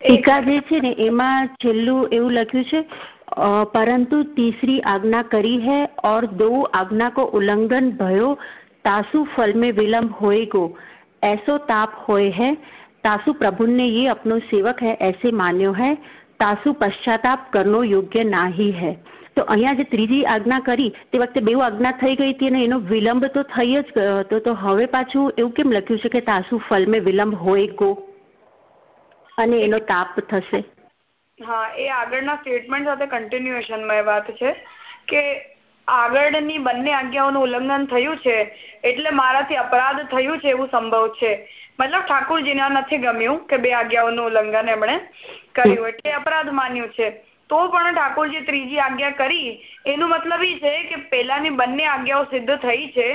ટીકા જે છે ને એમાં છેલ્લું એવું લખ્યું છે परंतु तीसरी आज्ञा करी है और दो आज्ञा को उल्लंघन भयो तासु फल में विलंब होएगो ऐसो ताप होए है तासु प्रभु ने ये अपनो सेवक है ऐसे मान्यो है तासु पश्चाताप करनो યોગ્ય નાહી હૈ તો અહીંયા જે ત્રીજી આજ્ઞા કરી તે વખતે બે આજ્ઞા થઈ ગઈ હતી અને એનો વિલંબ તો થઈ જ ગયો હતો તો હવે પાછું એવું કેમ લખ્યું છે કે તાસુ ફલ મેં વિલંબ હોય ગો અને એનો તાપ થશે. હા એ આગળના સ્ટેટમેન્ટ સાથે કન્ટિન્યુએશનમાં એ વાત છે કે આગળની બંને આજ્ઞાઓનું ઉલ્લંઘન થયું છે એટલે મારાથી અપરાધ થયું છે એવું સંભવ છે. મતલબ ઠાકુરજીને નથી ગમ્યું કે બે આજ્ઞાઓનું ઉલ્લંઘન એમણે કર્યું એટલે અપરાધ માન્યું છે. તો પણ ઠાકોરજી ત્રીજી આજ્ઞા કરી. એનો મતલબ એ છે કે પેલાની બંને આજ્ઞાઓ સિદ્ધ થઈ છે.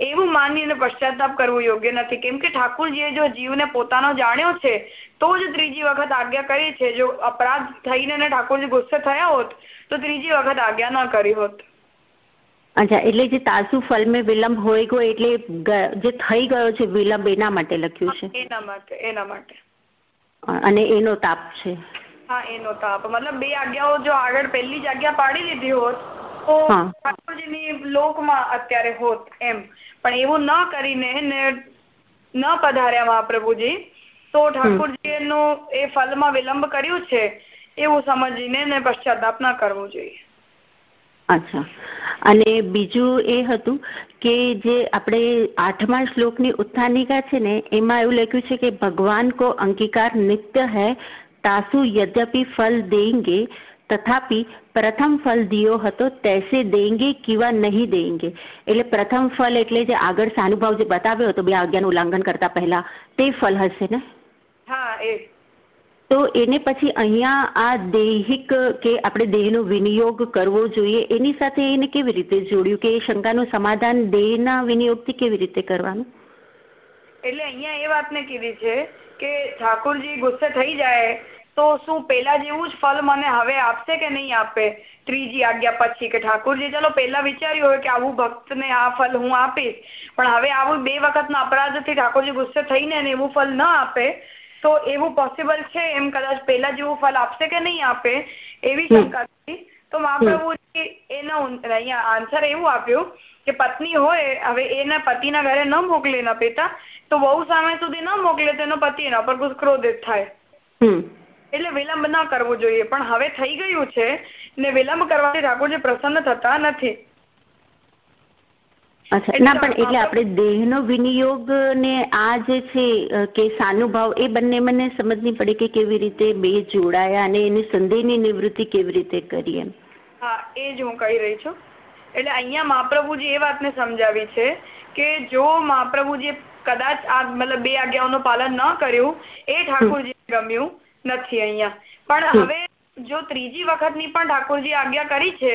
એવું માનીને પશ્ચાતાપ કરવું યોગ્ય નથી. કેમ કે ઠાકોરજીએ જો જીવને પોતાનો જાણ્યો છે તો જ ત્રીજી વખત આજ્ઞા કરી છે. જો અપરાધ થઈને ઠાકોરજી ગુસ્સે થયા હોત તો ત્રીજી વખત આજ્ઞા ન કરી હોત. અચ્છા એટલે જે તાસુ ફલ મેં વિલંબ હોય ગયો એટલે જે થઈ ગયો છે વિલંબ એના માટે લખ્યું છે? એના માટે એના માટે. અને એનો તાપ છે? હા એનો તાપ મતલબ બે આજ્ઞાઓ જો આગળ પહેલી જ આજ્ઞા પાડી લીધી હોત તો ઠાકોરજીની લોકમાં અત્યારે હોત એમ. પણ એવું ન કરીને ને ન પધાર્યા મહાપ્રભુજી તો ઠાકોરજી એનું એ ફલમાં વિલંબ કર્યું છે એવું સમજીને ને પશ્ચાતાપ ન કરવું જોઈએ. અચ્છા. અને બીજું એ હતું કે જે આપણે આઠમા શ્લોકની ઉત્થાનિકા છે ને એમાં એવું લખ્યું છે કે ભગવાન કો અંગીકાર નિત્ય હૈ તાસુ યદ્યપિ ફલ દેંગે તથાપિ પ્રથમ ફલ દિયો હતો તૈસે દેંગે કિવા નહીં દેંગે એટલે પ્રથમ ફલ એટલે જે આગળ સાનુભાવ જે બતાવ્યો હતો બે આજ્ઞાનું ઉલ્લંઘન કરતા પહેલા તે ફલ હશે ને હા એ તો એને પછી અહીંયા આ દૈહિક કે આપણે દેહનો વિનિયોગ કરવો જોઈએ એની સાથે એને કેવી રીતે જોડ્યું કે એ શંકાનું સમાધાન દેહના વિનિયોગથી કેવી રીતે કરવાનું? એટલે અહીંયા એ વાતને કીધી છે કે ઠાકોરજી ગુસ્સે થઈ જાય તો શું પેલા જેવું જ ફળ મને હવે આપશે કે નહીં આપે? ત્રીજી આજ્ઞા પછી કે ઠાકોરજી ચલો પેલા વિચાર્યું હોય કે આવું ભક્તને આ ફલ હું આપીશ. પણ હવે આવું બે વખતના અપરાધથી ઠાકોરજી ગુસ્સે થઈને એવું ફળ ન આપે તો એવું પોસિબલ છે એમ કદાચ પેલા જેવું ફળ આપશે કે નહીં આપે? એવી શંકા હતી. તો મહાપ્રભુજી એનો અહીંયા આન્સર એવું આપ્યું કે પત્ની હોય હવે એના પતિના ઘરે ન મોકલે એના પિતા તો બહુ સમય સુધી ન મોકલે તો એનો પતિ એના પર ક્રોધિત થાય. એટલે વિલંબ ન કરવો જોઈએ. પણ હવે થઈ ગયું છે ને વિલંબ કરવાથી ઠાકોરજી પ્રસન્ન થતા નથી. ના પણ એટલે આપણે દેહનો વિનિયોગ ને આ જે છે કે સાનુભાવ એ બંને મને સમજની પડે કે કેવી રીતે બે જોડાયા અને એની સંદેહની નિવૃત્તિ કેવી રીતે કરીએ હા એ જ હું કહી રહી છું. એટલે અહીંયા મહાપ્રભુજી એ વાતને સમજાવી છે કે જો મહાપ્રભુજી કદાચ આ મતલબ બે આજ્ઞાઓનું પાલન ન કર્યું એ ઠાકોરજી ગમ્યું નથી અહીંયા. પણ હવે જો ત્રીજી વખતની પણ ઠાકોરજી આજ્ઞા કરી છે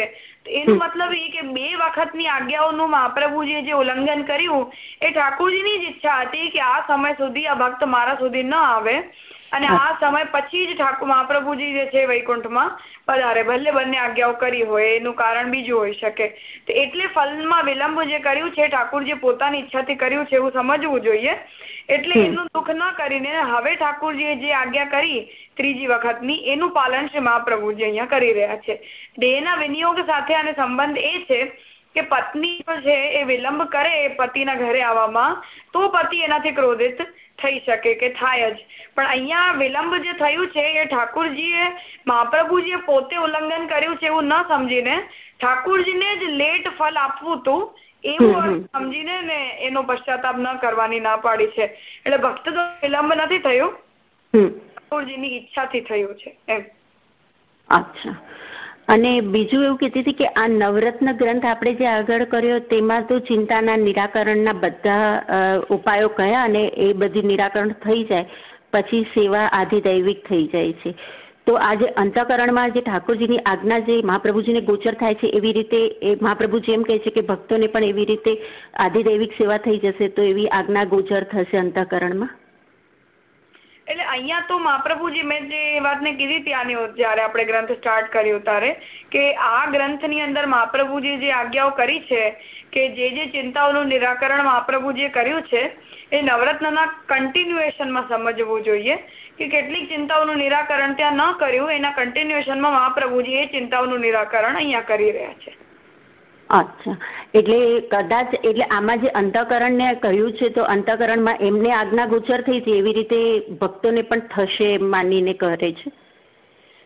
એનું મતલબ એ કે બે વખતની આજ્ઞાઓનું મહાપ્રભુજીએ જે ઉલ્લંઘન કર્યું એ ઠાકોરજીની જ ઈચ્છા હતી કે આ સમય સુધી આ ભક્ત મારા સુધી ન આવે. અને આ સમય પછી જ ઠાકોર મહાપ્રભુજી જે છે વૈકુંઠમાં પધારે ભલે બંને આજ્ઞાઓ કરી હોય એનું કારણ બીજું હોઈ શકે. તો એટલે ફલમાં વિલંબ જે કર્યું છે ઠાકોરજી પોતાની ઈચ્છાથી કર્યું છે એવું સમજવું જોઈએ. એટલે એનું દુઃખ ન કરીને હવે ઠાકોરજીએ જે આજ્ઞા કરી ત્રીજી વખતની એનું પાલન શ્રી મહાપ્રભુજી અહીંયા કરી રહ્યા છે. દેહના વિનિયોગ સાથે અને સંબંધ એ છે કે પત્ની છે એ વિલંબ કરે પતિના ઘરે આવવામાં તો પતિ એનાથી ક્રોધિત થઈ શકે કે થાય જ. પણ અહીંયા વિલંબ જે થયું છે એ ઠાકુરજીએ મહાપ્રભુજીએ પોતે ઉલ્લંઘન કર્યું છે એવું ન સમજીને ઠાકુરજીને જ લેટ ફલ આપવું હતું એવું સમજીને ને એનો પશ્ચાતાપ ન કરવાની ના પાડી છે. એટલે ભક્ત તો વિલંબ નથી થયું. ઠાકુરજીની ઈચ્છાથી થયું છે એમ. અચ્છા. અને બીજું એવું કહેતી હતી કે આ નવરત્ન ગ્રંથ આપણે જે આગળ કર્યો તેમાં તો ચિંતાના નિરાકરણના બધા ઉપાયો કયા અને એ બધી નિરાકરણ થઈ જાય, પછી સેવા આધિદૈવિક થઈ જાય છે. તો આજે અંતકરણમાં જે ઠાકોરજીની આજ્ઞા જે મહાપ્રભુજીને ગોચર થાય છે એવી રીતે, એ મહાપ્રભુજી એમ કહે છે કે ભક્તોને પણ એવી રીતે આધિદૈવિક સેવા થઈ જશે તો એવી આજ્ઞા ગોચર થશે અંતકરણમાં? એટલે અહીંયા તો મહાપ્રભુજી મેં જે વાતને કીધી હતી આની જયારે આપણે ગ્રંથ સ્ટાર્ટ કર્યું ત્યારે, કે આ ગ્રંથની અંદર મહાપ્રભુજી જે આજ્ઞાઓ કરી છે, કે જે જે ચિંતાઓનું નિરાકરણ મહાપ્રભુજીએ કર્યું છે, એ નવરત્નના કન્ટિન્યુએશનમાં સમજવું જોઈએ, કે કેટલીક ચિંતાઓનું નિરાકરણ ત્યાં ન કર્યું, એના કન્ટિન્યુએશનમાં મહાપ્રભુજી એ ચિંતાઓનું નિરાકરણ અહીંયા કરી રહ્યા છે. અચ્છા. એટલે કદાચ, એટલે આમાં જે અંતકરણને કહ્યું છે, તો અંતકરણમાં એમને આજ્ઞા ગોચર થઈ છે, એવી રીતે ભક્તોને પણ થશે માનીને કરે છે?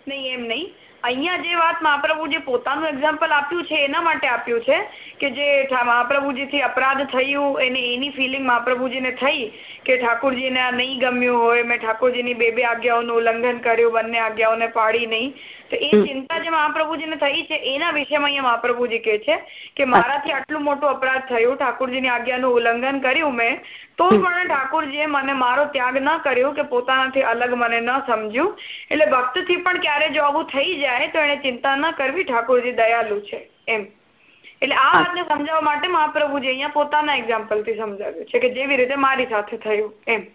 નહીં, એમ નહીં. અહીંયા જે વાત મહાપ્રભુ જે પોતાનું એક્ઝામ્પલ આપ્યું છે, એના માટે આપ્યું છે કે જે મહાપ્રભુજીથી અપરાધ થયું, એને એની ફિલિંગ મહાપ્રભુજીને થઈ કે ઠાકોરજીને આ નહીં ગમ્યું હોય, મેં ઠાકોરજીની બે બે આજ્ઞાઓનું ઉલ્લંઘન કર્યું, બંને આજ્ઞાઓને પાડી નહીં. તો એ ચિંતા જે મહાપ્રભુજીને થઈ છે એના વિષયમાં અહીંયા મહાપ્રભુજી કહે છે કે મારાથી આટલું મોટું અપરાધ થયું ઠાકોરજીની આજ્ઞાનું ઉલ્લંઘન કર્યું મેં તો પણ ઠાકોરજીએ મને મારો ત્યાગ ન કર્યો કે પોતાનાથી અલગ મને ન સમજ્યું. એટલે ભક્તથી પણ ક્યારે જો આવું થઈ જાય તો એને ચિંતા ન કરવી ઠાકોરજી દયાલુ છે એમ. એટલે આ વાતને સમજાવવા માટે મહાપ્રભુજી અહીંયા પોતાના એક્ઝામ્પલથી સમજાવ્યું છે કે જેવી રીતે મારી સાથે થયું એમ.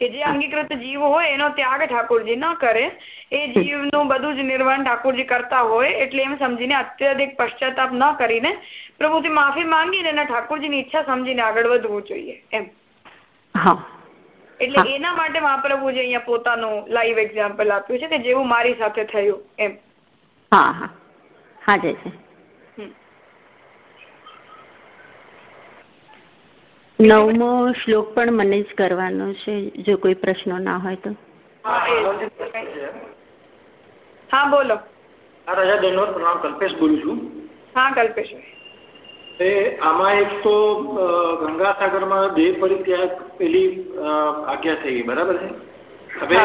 કે જે અંગીકૃત જીવ હોય એનો ત્યાગ ઠાકોરજી ન કરે એ જીવનું બધું જ નિર્વાણ ઠાકોરજી કરતા હોય એટલે એમ સમજીને અત્યધિક પશ્ચાતાપ ન કરીને પ્રભુથી માફી માંગીને એના ઠાકોરજીની ઈચ્છા સમજીને આગળ વધવું જોઈએ એમ. એટલે એના માટે મહાપ્રભુજી અહીંયા પોતાનું લાઈવ એક્ઝામ્પલ આપ્યું છે કે જેવું મારી સાથે થયું એમ. હા હા. હા જય છે. નવમો શ્લોક પણ મને જ કરવાનો છે જો કોઈ પ્રશ્નો ના હોય તો. હા બોલો. હા રાજા દંડવત પ્રણામ કલ્પેશ બોલું છું. હા કલ્પેશ. એ આમાં એક તો ગંગાસાગરમાં દેહ પરિત્યાગ પેલી આજ્ઞા થઈ ગઈ બરાબર છે? હવે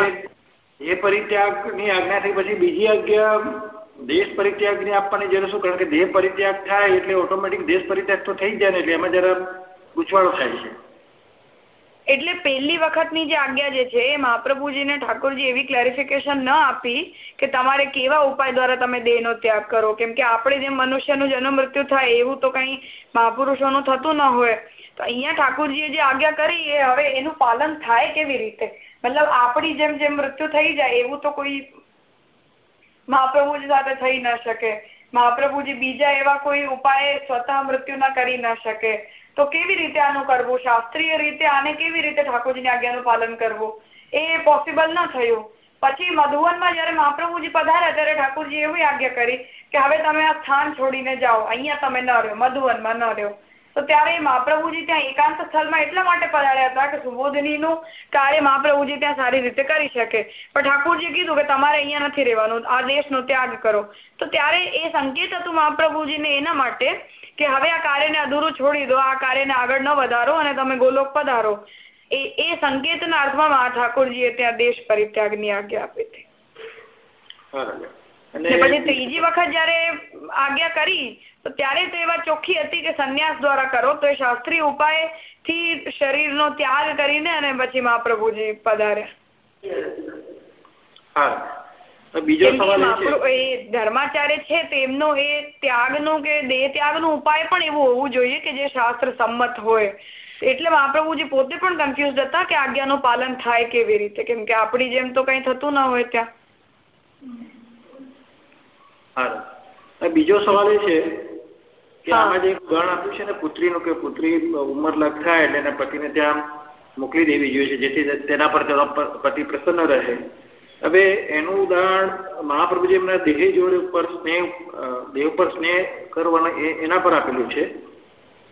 દેહ પરિત્યાગની આજ્ઞા થઈ પછી બીજી આજ્ઞા દેશ પરિત્યાગની આપવાની જરૂર શું? કારણ કે દેહ પરિત્યાગ થાય એટલે ઓટોમેટિક દેશ પરિત્યાગ તો થઈ જાય ને એટલે એમાં જરા ગૂંચવાડો થાય છે. એટલે પહેલી વખતની જે આજ્ઞા જે છે એ મહાપ્રભુજીને ઠાકોરજી એવી ક્લેરિફિકેશન ન આપી કે તમારે કેવા ઉપાય દ્વારા તમે દેહનો ત્યાગ કરો? કેમ કે આપણે જેમ મનુષ્યનું જન્મ મૃત્યુ થાય એવું તો કઈ મહાપુરુષોનું થતું ન હોય. તો અહીંયા ઠાકોરજીએ જે આજ્ઞા કરી એ હવે એનું પાલન થાય કેવી રીતે? મતલબ આપણી જેમ જેમ મૃત્યુ થઈ જાય એવું તો કોઈ મહાપ્રભુજી સાથે થઈ ન શકે. મહાપ્રભુજી બીજા એવા કોઈ ઉપાય સ્વતઃ મૃત્યુના કરી ન શકે. તો કેવી રીતે આનું કરવું? શાસ્ત્રીય રીતે આને કેવી રીતે ઠાકોરજીની આજ્ઞાનું પાલન કરવું? એ પોસિબલ ન થયું. પછી મધુવનમાં જયારે મહાપ્રભુજી પધાર્યા ત્યારે ઠાકોરજી એવી આજ્ઞા કરી કે હવે તમે આ સ્થાન છોડીને જાઓ. અહીંયા તમે ન રહ્યો, મધુવનમાં ન રહ્યો. તો ત્યારે મહાપ્રભુજી ત્યાં એકાંત સ્થળમાં એટલા માટે પધાર્યા હતા કે સુબોધનીનું કાર્ય મહાપ્રભુજી ત્યાં સારી રીતે કરી શકે. પણ ઠાકોરજીએ કીધું કે તમારે અહીંયા નથી રહેવાનું, આ દેશનો ત્યાગ કરો. તો ત્યારે એ સંકેત હતું મહાપ્રભુજીને એના માટે કે હવે આ કાર્યને અધૂરું છોડી દો, આ કાર્યને આગળ ન વધારો અને તમે ગોલોક પધારો. એ એ સંકેતના અર્થમાં ઠાકોરજીએ ત્યાં દેશ પરિત્યાગની આજ્ઞા આપી હતી. પછી ત્રીજી વખત જયારે આજ્ઞા કરી તો ત્યારે તો એવા ચોખ્ખી હતી કે સંન્યાસ દ્વારા કરો તો એ શાસ્ત્રીય ઉપાયથી શરીરનો ત્યાગ કરીને અને પછી મહાપ્રભુજી પધાર્યા. ધર્માચાર્ય છે તેમનો એ ત્યાગનું કે દેહ ત્યાગનું ઉપાય પણ એવું હોવું જોઈએ કે જે શાસ્ત્ર સંમત હોય. એટલે મહાપ્રભુજી પોતે પણ કન્ફ્યુઝ હતા કે આજ્ઞાનું પાલન થાય કેવી રીતે? કેમ કે આપણી જેમ તો કઈ થતું ના હોય ત્યાં. બીજો સવાલ એ છે કે આમાં જે ગણ આપ્યું છે ને પુત્રીનું કે પુત્રી ઉંમર લગ થાય એટલે એના પતિને ત્યાં મોકલી દેવી જોઈએ છે જેથી તેના પર તેનો પતિ પ્રસન્ન રહે. હવે એનું ઉદાહરણ મહાપ્રભુજી એમના દેહ જોડે ઉપર સ્નેહ દેહ ઉપર સ્નેહ કરવાના એના પર આપેલું છે.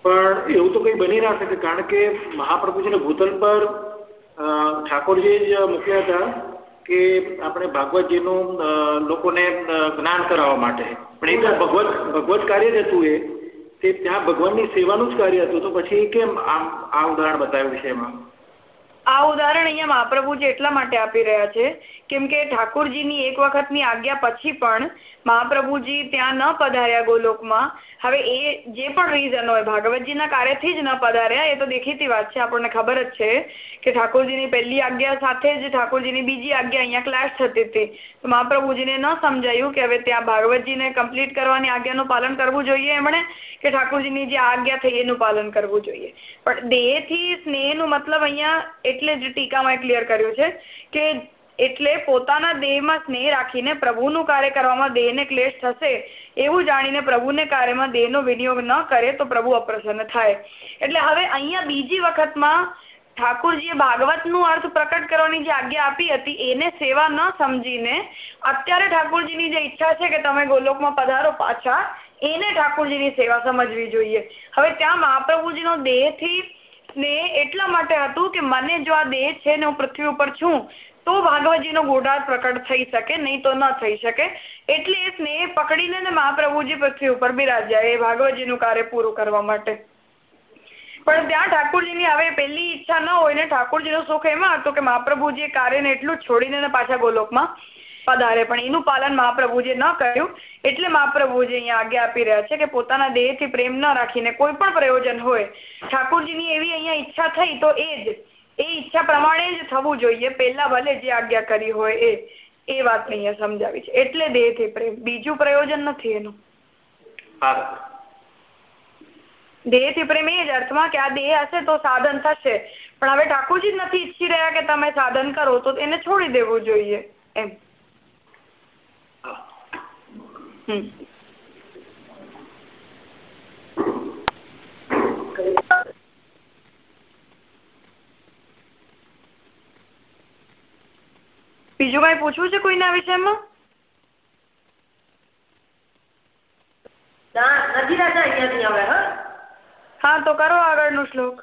પણ એવું તો કંઈ બની ના શકે કારણ કે મહાપ્રભુજીને ભૂતલ પર ઠાકોરજી જ મૂક્યા હતા. કે આપણે ભાગવતજીનું લોકોને જ્ઞાન કરાવવા માટે. પણ એ તો ભગવત ભગવત કાર્ય જ હતું એ. તે ત્યાં ભગવાનની સેવાનું જ કાર્ય હતું. તો પછી કેમ આમ, આ ઉદાહરણ બતાવ્યું છે એમાં આ ઉદાહરણ અહીંયા મહાપ્રભુજી એટલા માટે આપી રહ્યા છે, કેમ કે ઠાકોરજીની એક વખતની આજ્ઞા પછી પણ મહાપ્રભુજી ત્યાં ન પધાર્યા ગોલોકમાં. હવે એ જે પણ રીઝન હોય, ભાગવતજીના કાર્યથી જ ન પધાર્યા, એ તો દેખીતી વાત છે, આપણને ખબર જ છે કે ઠાકોરજીની પહેલી આજ્ઞા સાથે જ ઠાકોરજીની બીજી આજ્ઞા અહીંયા ક્લાસ થતી હતી. તો મહાપ્રભુજીને ન સમજાયું કે હવે ત્યાં ભાગવતજીને કમ્પ્લીટ કરવાની આજ્ઞાનું પાલન કરવું જોઈએ એમણે, કે ઠાકોરજીની જે આજ્ઞા થઈ એનું પાલન કરવું જોઈએ. પણ દેહથી સ્નેહનું મતલબ અહીંયા એટલે જ ટીકામાં ક્લિયર કર્યું છે કે એટલે પોતાના દેહમાં સ્નેહ રાખીને પ્રભુનું કાર્ય કરવામાં દેહને ક્લેશ થશે એવું જાણીને પ્રભુને કાર્યમાં દેહનો વિનિયોગ ન કરે તો પ્રભુ અપ્રસન્ન થાય. એટલે હવે અહીંયા બીજી વખતમાં ઠાકોરજીએ ભાગવતનું અર્થ પ્રકટ કરવાની જે આજ્ઞા આપી હતી એને સેવા ન સમજીને અત્યારે ઠાકોરજીની જે ઈચ્છા છે કે તમે ગોલોકમાં પધારો પાછા, એને ઠાકોરજીની સેવા સમજવી જોઈએ. હવે ત્યાં મહાપ્રભુજીનો દેહથી સ્નેહ એટલા માટે હતું કે મને જો આ દેહ છે ને હું પૃથ્વી ઉપર છું, તો ભાગવતજીનો ગોઢાર પ્રકટ થઈ શકે, નહીં તો ન થઈ શકે. એટલે એ સ્નેહ પકડીને મહાપ્રભુજી પૃથ્વી ઉપર બિરાજ્યા, એ ભાગવતજીનું કાર્ય પૂરું કરવા માટે. પણ ત્યાં ઠાકોરજીની હવે પહેલી ઈચ્છા ન હોય ને ઠાકોરજીનો સુખ એમાં હતો કે મહાપ્રભુજીએ કાર્યને એટલું છોડીને પાછા ગોલોકમાં પધારે. પણ એનું પાલન મહાપ્રભુજીએ ન કર્યું. એટલે મહાપ્રભુજી અહીંયા આજ્ઞા આપી રહ્યા છે કે પોતાના દેહથી પ્રેમ ન રાખીને કોઈ પણ પ્રયોજન હોય ઠાકોરજીની એવી અહીંયા ઈચ્છા થઈ તો એ જ એ ઈચ્છા પ્રમાણે જ થવું જોઈએ. પહેલા ભલે જે આજ્ઞા કરી હોય એ એ વાત અહીંયા સમજાવી છે. એટલે દેહથી પ્રેમ. બીજું પ્રયોજન નથી એનું. દેહથી પ્રેમ એ જ અર્થમાં કે આ દેહ હશે તો સાધન થશે. પણ હવે ઠાકોરજી નથી ઈચ્છી રહ્યા કે તમે સાધન કરો તો એને છોડી દેવું જોઈએ. એમ હમ બીજું કઈ પૂછવું છે કોઈ કોઈના વિષયમાં હા? તો કરો આગળનો શ્લોક.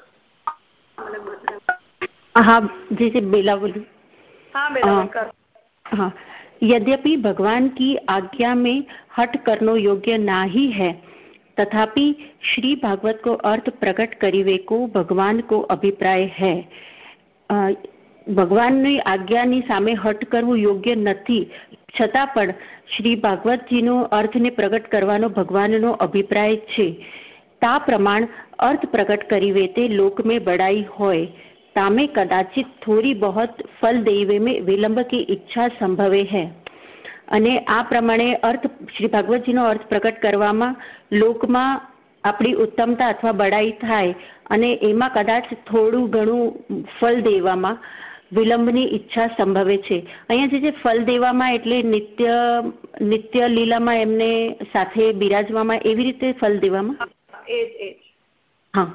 હા જી જી બેલા બોલી. હા બેલા કરો. હા. यद्यपि भगवान की आज्ञा में हट करनो योग्य ना ही है तथापि श्री भागवत को अर्थ प्रकट करीवे को भगवान को अभिप्राय है ભગવાનની આજ્ઞાની સામે હટ કરવું યોગ્ય નથી છતાં પણ શ્રી ભાગવતજીનો અર્થને પ્રગટ કરવાનો ભગવાનનો અભિપ્રાય છે તા પ્રમાણ અર્થ પ્રગટ કરી વેતે લોક में बड़ाई હોય सामे કદાચિત થોડી બહોત ફલ દૈવે મે વિલંબ કી ઈચ્છા સંભવે હે અને આ પ્રમાણે અર્થ શ્રી ભાગવતજીનો અર્થ પ્રગટ કરવામાં લોકમાં આપણી ઉત્તમતા અથવા બડાઈ થાય અને એમાં કદાચ થોડું ઘણું ફલ દેવામાં વિલંબની ઈચ્છા સંભવે છે અહીંયા જે ફલ દેવામાં એટલે નિત્ય નિત્ય લીલામાં એમને સાથે બિરાજવામાં એવી રીતે ફલ દેવામાં એ હા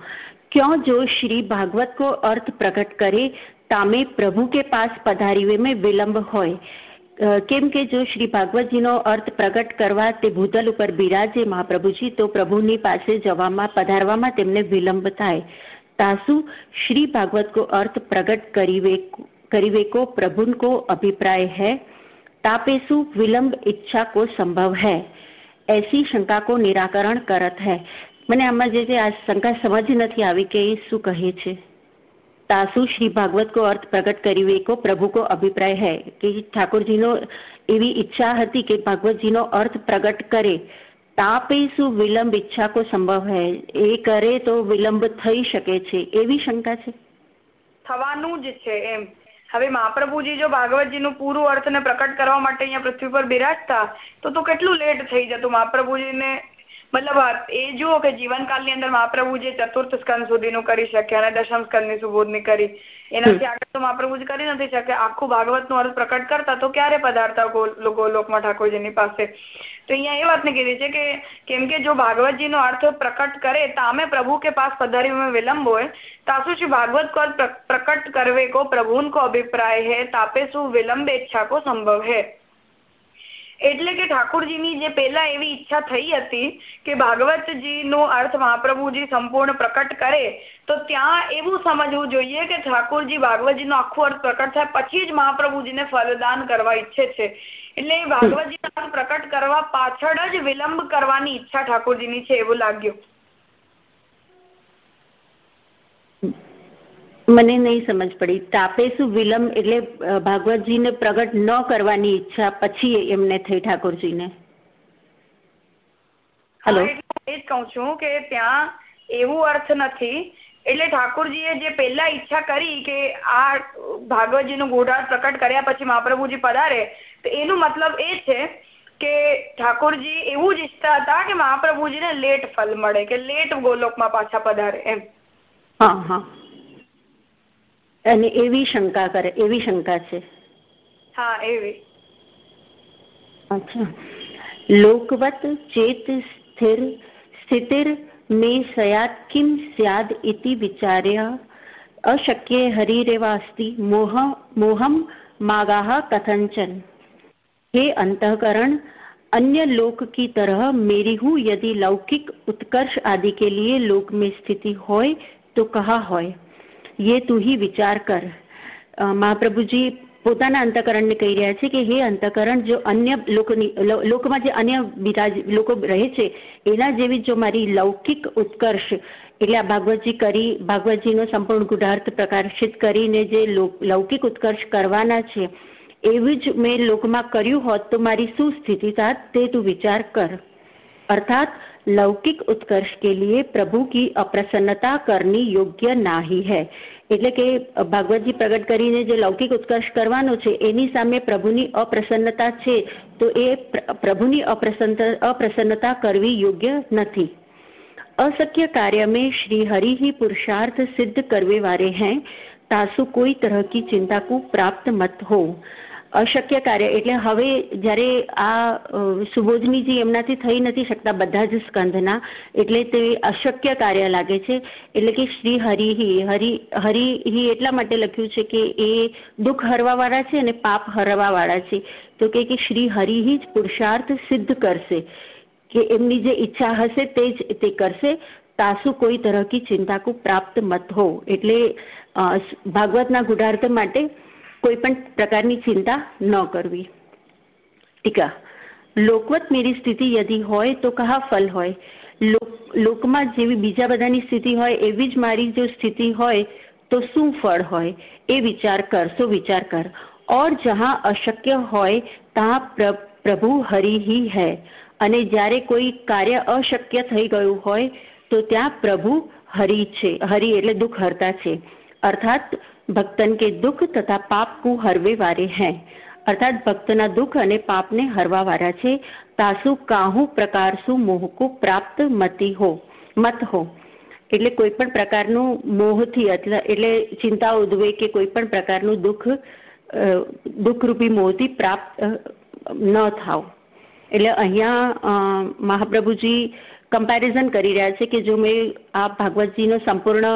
क्यों जो श्री भागवत को अर्थ प्रकट करे तामे प्रभु के पास पधारीवे में વિલંબ હોય કેમ કે જો શ્રી ભાગવતજીનો અર્થ પ્રગટ કરવા તે ભૂતલ ઉપર બિરાજે મહાપ્રભુજી તો પ્રભુની પાસે જવામાં પધારવામાં તેમને વિલંબ થાય तासु श्री भागवत को अर्थ प्रकट करीवे करीवे को प्रभुन को अभिप्राय है तापेसु विलंब इच्छा को संभव है ऐसी शंका को निराकरण करत है મને આમાં જે છે આ શંકા સમજ નથી આવી કે એ શું કહે છે. તાસુ શ્રી ભાગવત કો અર્થ પ્રગટ કરી કો પ્રભુ કો અભિપ્રાય હૈ કે ઠાકોરજીનો એવી ઈચ્છા હતી કે ભાગવતજીનો અર્થ પ્રગટ કરે. તાપે શું વિલંબ ઈચ્છા કો સંભવ હૈ? એ કરે તો વિલંબ થઈ શકે છે. એવી શંકા છે? થવાનું જ છે એમ. હવે મહાપ્રભુજી જો ભાગવતજીનું પૂરું અર્થને પ્રકટ કરવા માટે અહીંયા પૃથ્વી પર બિરાજતા, તો તો કેટલું લેટ થઈ જતું. મહાપ્રભુજીને મતલબ એ જુઓ કે જીવનકાળની અંદર મહાપ્રભુ જે ચતુર્થ સ્કંદ સુધીનું કરી શકે અને દશમ સ્કંદની સુબોધની કરી. એનાથી આગળ તો મહાપ્રભુ જ કરી નથી શકે. આખું ભાગવતનું અર્થ પ્રકટ કરતા તો ક્યારે પધારતા ગોલોકમાં ઠાકોરજીની પાસે? તો અહીંયા એ વાતને કીધી છે કે, કેમ કે જો ભાગવતજી નો અર્થ પ્રકટ કરે તામે પ્રભુ કે પાસ પધારીમાં વિલંબ હોય તાસુ શ્રી ભાગવત કો પ્રકટ કરવે કો પ્રભુન કો અભિપ્રાય હે, તાપે શું વિલંબ ઈચ્છા કો સંભવ હે? એટલે કે ઠાકોરજીની જે પહેલા એવી ઈચ્છા થઈ હતી કે ભાગવતજીનો અર્થ મહાપ્રભુજી સંપૂર્ણ પ્રકટ કરે, તો ત્યાં એવું સમજવું જોઈએ કે ઠાકોરજી ભાગવતજીનો આખો અર્થ પ્રકટ થાય, પછી જ મહાપ્રભુજીને ફલદાન કરવા ઈચ્છે છે. એટલે ભાગવતજી પ્રકટ કરવા પાછળ જ વિલંબ કરવાની ઈચ્છા ઠાકોરજીની છે એવું લાગ્યું. મને નહીં સમજ પડી. તાપે શું વિલંબ એટલે ભાગવતજીને પ્રગટ ન કરવાની ઈચ્છા પછી એમને થઈ ઠાકોરજીને. હેલો. એ જ કહું છું કે ત્યાં એવું અર્થ નથી. એટલે ઠાકોરજીએ જે પહેલા ઈચ્છા કરી કે આ ભાગવતજીનું ગોઢાળ પ્રકટ કર્યા પછી મહાપ્રભુજી પધારે તો એનું મતલબ એ છે કે ઠાકોરજી એવું જ ઈચ્છતા હતા કે મહાપ્રભુજીને લેટ ફલ મળે કે લેટ ગોલોકમાં પાછા પધારે એમ. હા હા. અને એવી શંકા કરે એવી શંકા છે હા એવી અચ્છા લોકવત ચેત સ્થિર સ્થિતિર મે સયાત કિમ સ્યાદ ઇતિ વિચાર્ય અશક્ય હરિરેવા અસ્તિ મોહ મોહમ मागाह कथंचन हे अंतकरण अन्य लोक की तरह मेरी हूँ यदि लौकिक उत्कर्ष आदि के लिए लोक में स्थिति होय तो कहा होय ये તું ही વિચાર કર મહાપ્રભુજી પોતાના અંતકરણને કહી રહ્યા છે કે હે અંતકરણ, જો અન્ય લોકોની લોકમાં જે અન્ય બિરાજ, લોકો રહે છે, એના જેવી જો મારી લૌકિક ઉત્કર્ષ, એટલે આ ભાગવતજી કરી, ભાગવતજીનો સંપૂર્ણ ગુઢાર્થ પ્રકાશિત કરીને જે લૌકિક ઉત્કર્ષ કરવાના છે, એવું જ મેં લોકમાં કર્યું હોત તો મારી શું સ્થિતિ થાત તે તું વિચાર કર. अर्थात लौकिक उत्कर्ष के लिए प्रभु की अप्रसन्नता करनी योग्य नाही है એટલે કે ભાગવતજી પ્રગટ કરીને જે લૌકિક ઉત્કર્ષ કરવાનો છે એની સામે પ્રભુની અપ્રસન્નતા છે તો એ પ્રભુની અપ્રસન્નતા કરવી યોગ્ય નથી અશક્ય કાર્ય में श्री हरि ही पुरुषार्थ सिद्ध करवे वाले हैं तासु कोई तरह की चिंता को प्राप्त मत हो અશક્ય કાર્ય. એટલે હવે જ્યારે આ સુબોધનીજી એમનાથી થઈ નથી શકતા બધા જ સ્કંધના, એટલે તે અશક્ય કાર્ય લાગે છે. એટલે કે શ્રી હરિહી હરિ હરિહી એટલા માટે લખ્યું છે કે એ દુઃખ હરવાવાળા છે અને પાપ હરવાવાળા છે. તો કે શ્રી હરિહી જ પુરુષાર્થ સિદ્ધ કરશે. કે એમની જે ઈચ્છા હશે તે જ તે કરશે. તાસુ કોઈ તરહ કી ચિંતા કો પ્રાપ્ત મત હો. એટલે ભાગવતના ગુઢાર્થ માટે કોઈ પણ પ્રકારની ચિંતા ન કરવી. ટીકા. લોકવત મેરી સ્થિતિ યદિ હોય તો કહા ફલ હોય? લોકમાં જેવી બીજા બધાની સ્થિતિ હોય, એવી જ મારી જો સ્થિતિ હોય, તો શું ફળ હોય? એ વિચાર કર, સો વિચાર કર. ઓર જહાં અશક્ય હોય ત્યાં પ્રભુ હરિ હી હૈ. અને જ્યારે કોઈ કાર્ય અશક્ય થઈ ગયું હોય, તો ત્યાં પ્રભુ હરિ છે, હરિ એટલે દુઃખ હરતા છે. અર્થાત ભક્તન કે દુઃખ તથા પાપ કુ હરવે વારે હૈ. અર્થાત ભક્તના દુઃખ અને પાપને હરવા વાળા છે. તાસુ કાહુ પ્રકાર સુ મોહકુ પ્રાપ્ત મતી હો, મત હો. એટલે કોઈ પણ પ્રકારનું મોહથી એટલે ચિંતા ઉદ્વે કે કોઈ પણ પ્રકારનું દુઃખ દુઃખરૂપી મોહથી પ્રાપ્ત ન થાવ. એટલે અહીંયા મહાપ્રભુજી કમ્પેરિઝન કરી રહ્યા છે કે જો મેં આ ભાગવતજીનો સંપૂર્ણ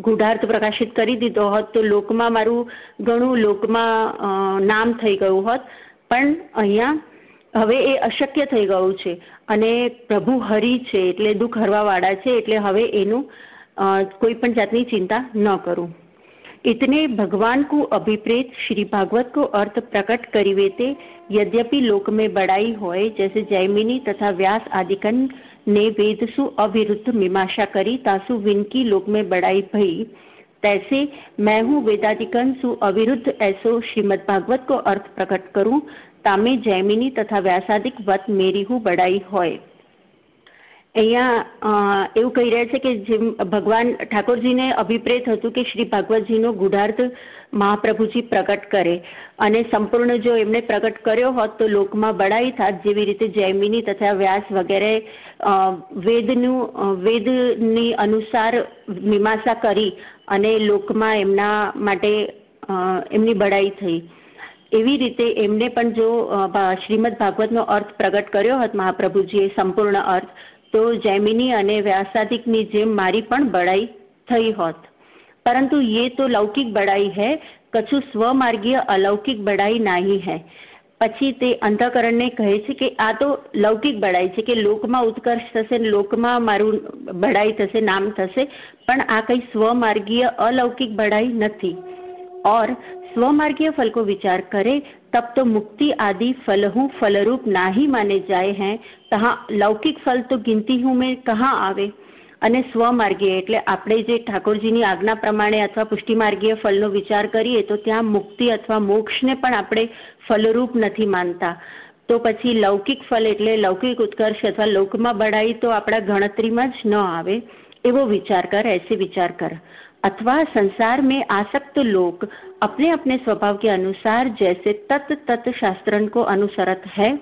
ગુઢાર્થ પ્રકાશિત કરી દીધો હોત તો લોકમાં મારું ઘણું લોકમાં નામ થઈ ગયું હોત પણ અહીંયા હવે એ અશક્ય થઈ ગયું છે અને પ્રભુ હરિ છે એટલે દુઃખ હરવા વાળા છે એટલે હવે એનું કોઈ પણ જાતની ચિંતા ન કરું इतने भगवान को अभिप्रेत श्री भागवत को अर्थ प्रकट करिवेते यद्यपि लोक में बड़ाई होए जैसे जैमिनी तथा व्यास आदिकन ने वेद सु अविरुद्ध मीमांसा करी तासु विनकी लोक में बड़ाई भई तैसे मैं हूँ वेदाधिकन सु अविरुद्ध ऐसो श्रीमद भागवत को अर्थ प्रकट करूं तामे जैमिनी तथा व्यासादिक वत मेरी हूँ बड़ाई होए અહીંયા એવું કહી રહ્યા છે કે જેમ ભગવાન ઠાકોરજીને અભિપ્રેત હતું કે શ્રી ભાગવતજીનો ગુઢાર્થ મહાપ્રભુજી પ્રગટ કરે અને સંપૂર્ણ જો એમણે પ્રગટ કર્યો હોત તો લોકમાં બડાઈ થાત જેવી રીતે જૈમિની તથા વ્યાસ વગેરે વેદનું વેદની અનુસાર મીમાંસા કરી અને લોકમાં એમના માટે એમની બડાઈ થઈ. એવી રીતે એમને પણ જો શ્રીમદ ભાગવતનો અર્થ પ્રગટ કર્યો હોત મહાપ્રભુજીએ સંપૂર્ણ અર્થ તો જૈમિની અને વ્યાસાદિકની જેમ મારી પણ બળાઈ થઈ હોત. પરંતુ ये તો લૌકિક બળાઈ હૈ, કછુ સ્વમાર્ગીય અલૌકિક બળાઈ નહીં હૈ. પછી તે અંતઃકરણને કહે છે કે આ તો લૌકિક બળાઈ છે કે લોકમાં ઉત્કર્ષ થશે લોકમાં મારું બળાઈ થશે, નામ થશે, પણ આ કંઈ સ્વમાર્ગીય અલૌકિક બળાઈ નથી. ઓર સ્વમાર્ગીય ફલ કો વિચાર કરે तब तो मुक्ति आदि फल हूँ फलरूप ना ही माने जाए हैं तहा लौकिक फल तो गिनती हूँ में कहाँ આવે અને સ્વમાર્ગીય એટલે આપણે જે ઠાકોરજીની આજ્ઞા પ્રમાણે અથવા પુષ્ટિમાર્ગીય ફલનો વિચાર કરીએ તો ત્યાં મુક્તિ અથવા મોક્ષને પણ આપણે ફલરૂપ નથી માનતા તો પછી લૌકિક ફલ એટલે લૌકિક ઉત્કર્ષ અથવા લોકમાં બળાઈ તો આપણા ગણતરીમાં જ ન આવે એવો વિચાર કર ऐसे विचार कर अथवा संसार में आसक्त लोग अपने अपने स्वभाव के अनुसार जैसे तत् तत् शास्त्रन को अनुसरत है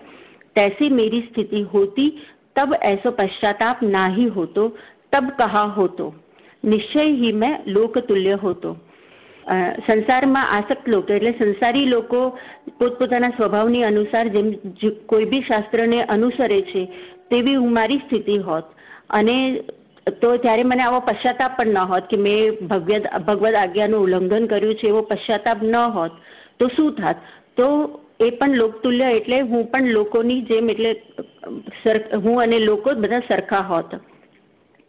तैसी मेरी स्थिति होती तब ऐसा पश्चाताप ना ही होतो तब कहा होतो નિશ્ચય હિ મેં લોકતુલ્ય હોતો સંસારમાં આસક્ત લોકો એટલે સંસારી લોકો પોતપોતાના સ્વભાવની અનુસાર જેમ કોઈ બી શાસ્ત્રને અનુસરે છે તેવી હું મારી સ્થિતિ હોત અને તો ત્યારે મને આવો પશ્ચાતાપ પણ ન હોત કે મેં ભગવદ ભગવદ આજ્ઞાનું ઉલ્લંઘન કર્યું છે એવો પશ્ચાતાપ ન હોત, તો શું થાત? તો એ પણ લોકતુલ્ય એટલે હું પણ લોકોની જેમ એટલે હું અને લોકો બધા સરખા હોત.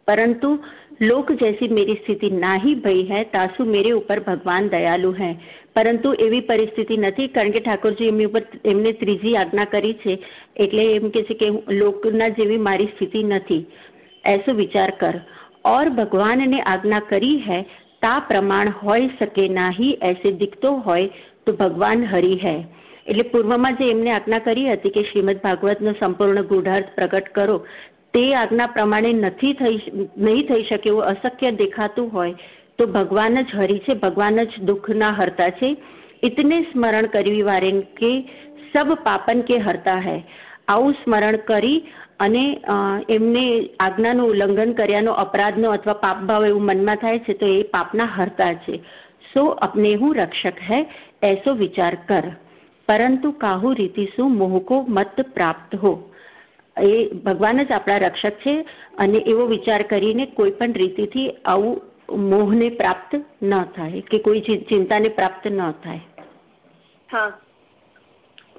પરંતુ લોક જૈસી મેરી સ્થિતિ નાહી ભઈ હૈ, તાસુ મેરે ઉપર ભગવાન દયાલુ હૈ. પરંતુ એવી પરિસ્થિતિ નથી, કારણ કે ઠાકોરજી એમની ઉપર, એમને ત્રીજી આજ્ઞા કરી છે. એટલે એમ કે છે કે લોકના જેવી મારી સ્થિતિ નથી. એસો વિચાર કર. ઓર ભગવાન ને આજ્ઞા કરી હૈ, તા પ્રમાણ હોઈ શકે નાહી, એસે દીખતો હોય, તો ભગવાન હરિ હૈ. એટલે પૂર્વમાં જે એમને આજ્ઞા કરી હતી કે શ્રીમદ ભાગવતનો સંપૂર્ણ ગૂઢાર્થ પ્રગટ કરો, તે આજ્ઞા પ્રમાણે નથી થઈ નહીં થઈ શકે એવું અશક્ય દેખાતું હોય, તો ભગવાન જ હરિ છે, ભગવાન જ દુઃખના હરતા છે. ઇતને સ્મરણ કરવી વારે કે સબ પાપન કે હરતા હૈ. આવું સ્મરણ કરી અને એમને આજ્ઞાનું ઉલ્લંઘન કર્યાનો અપરાધનો અથવા પાપ ભાવ એવું મનમાં થાય છે, તો એ પાપના હરતા છે. સો અપને હું રક્ષક હૈ, એસો વિચાર કર. પરંતુ કાહુ રીતિ શું મોહકો મત પ્રાપ્ત હો. એ ભગવાન જ આપણા રક્ષક છે અને એવો વિચાર કરીને કોઈ પણ રીતિથી આવું મોહને પ્રાપ્ત ન થાય કે કોઈ ચિંતાને પ્રાપ્ત ન થાય. હા.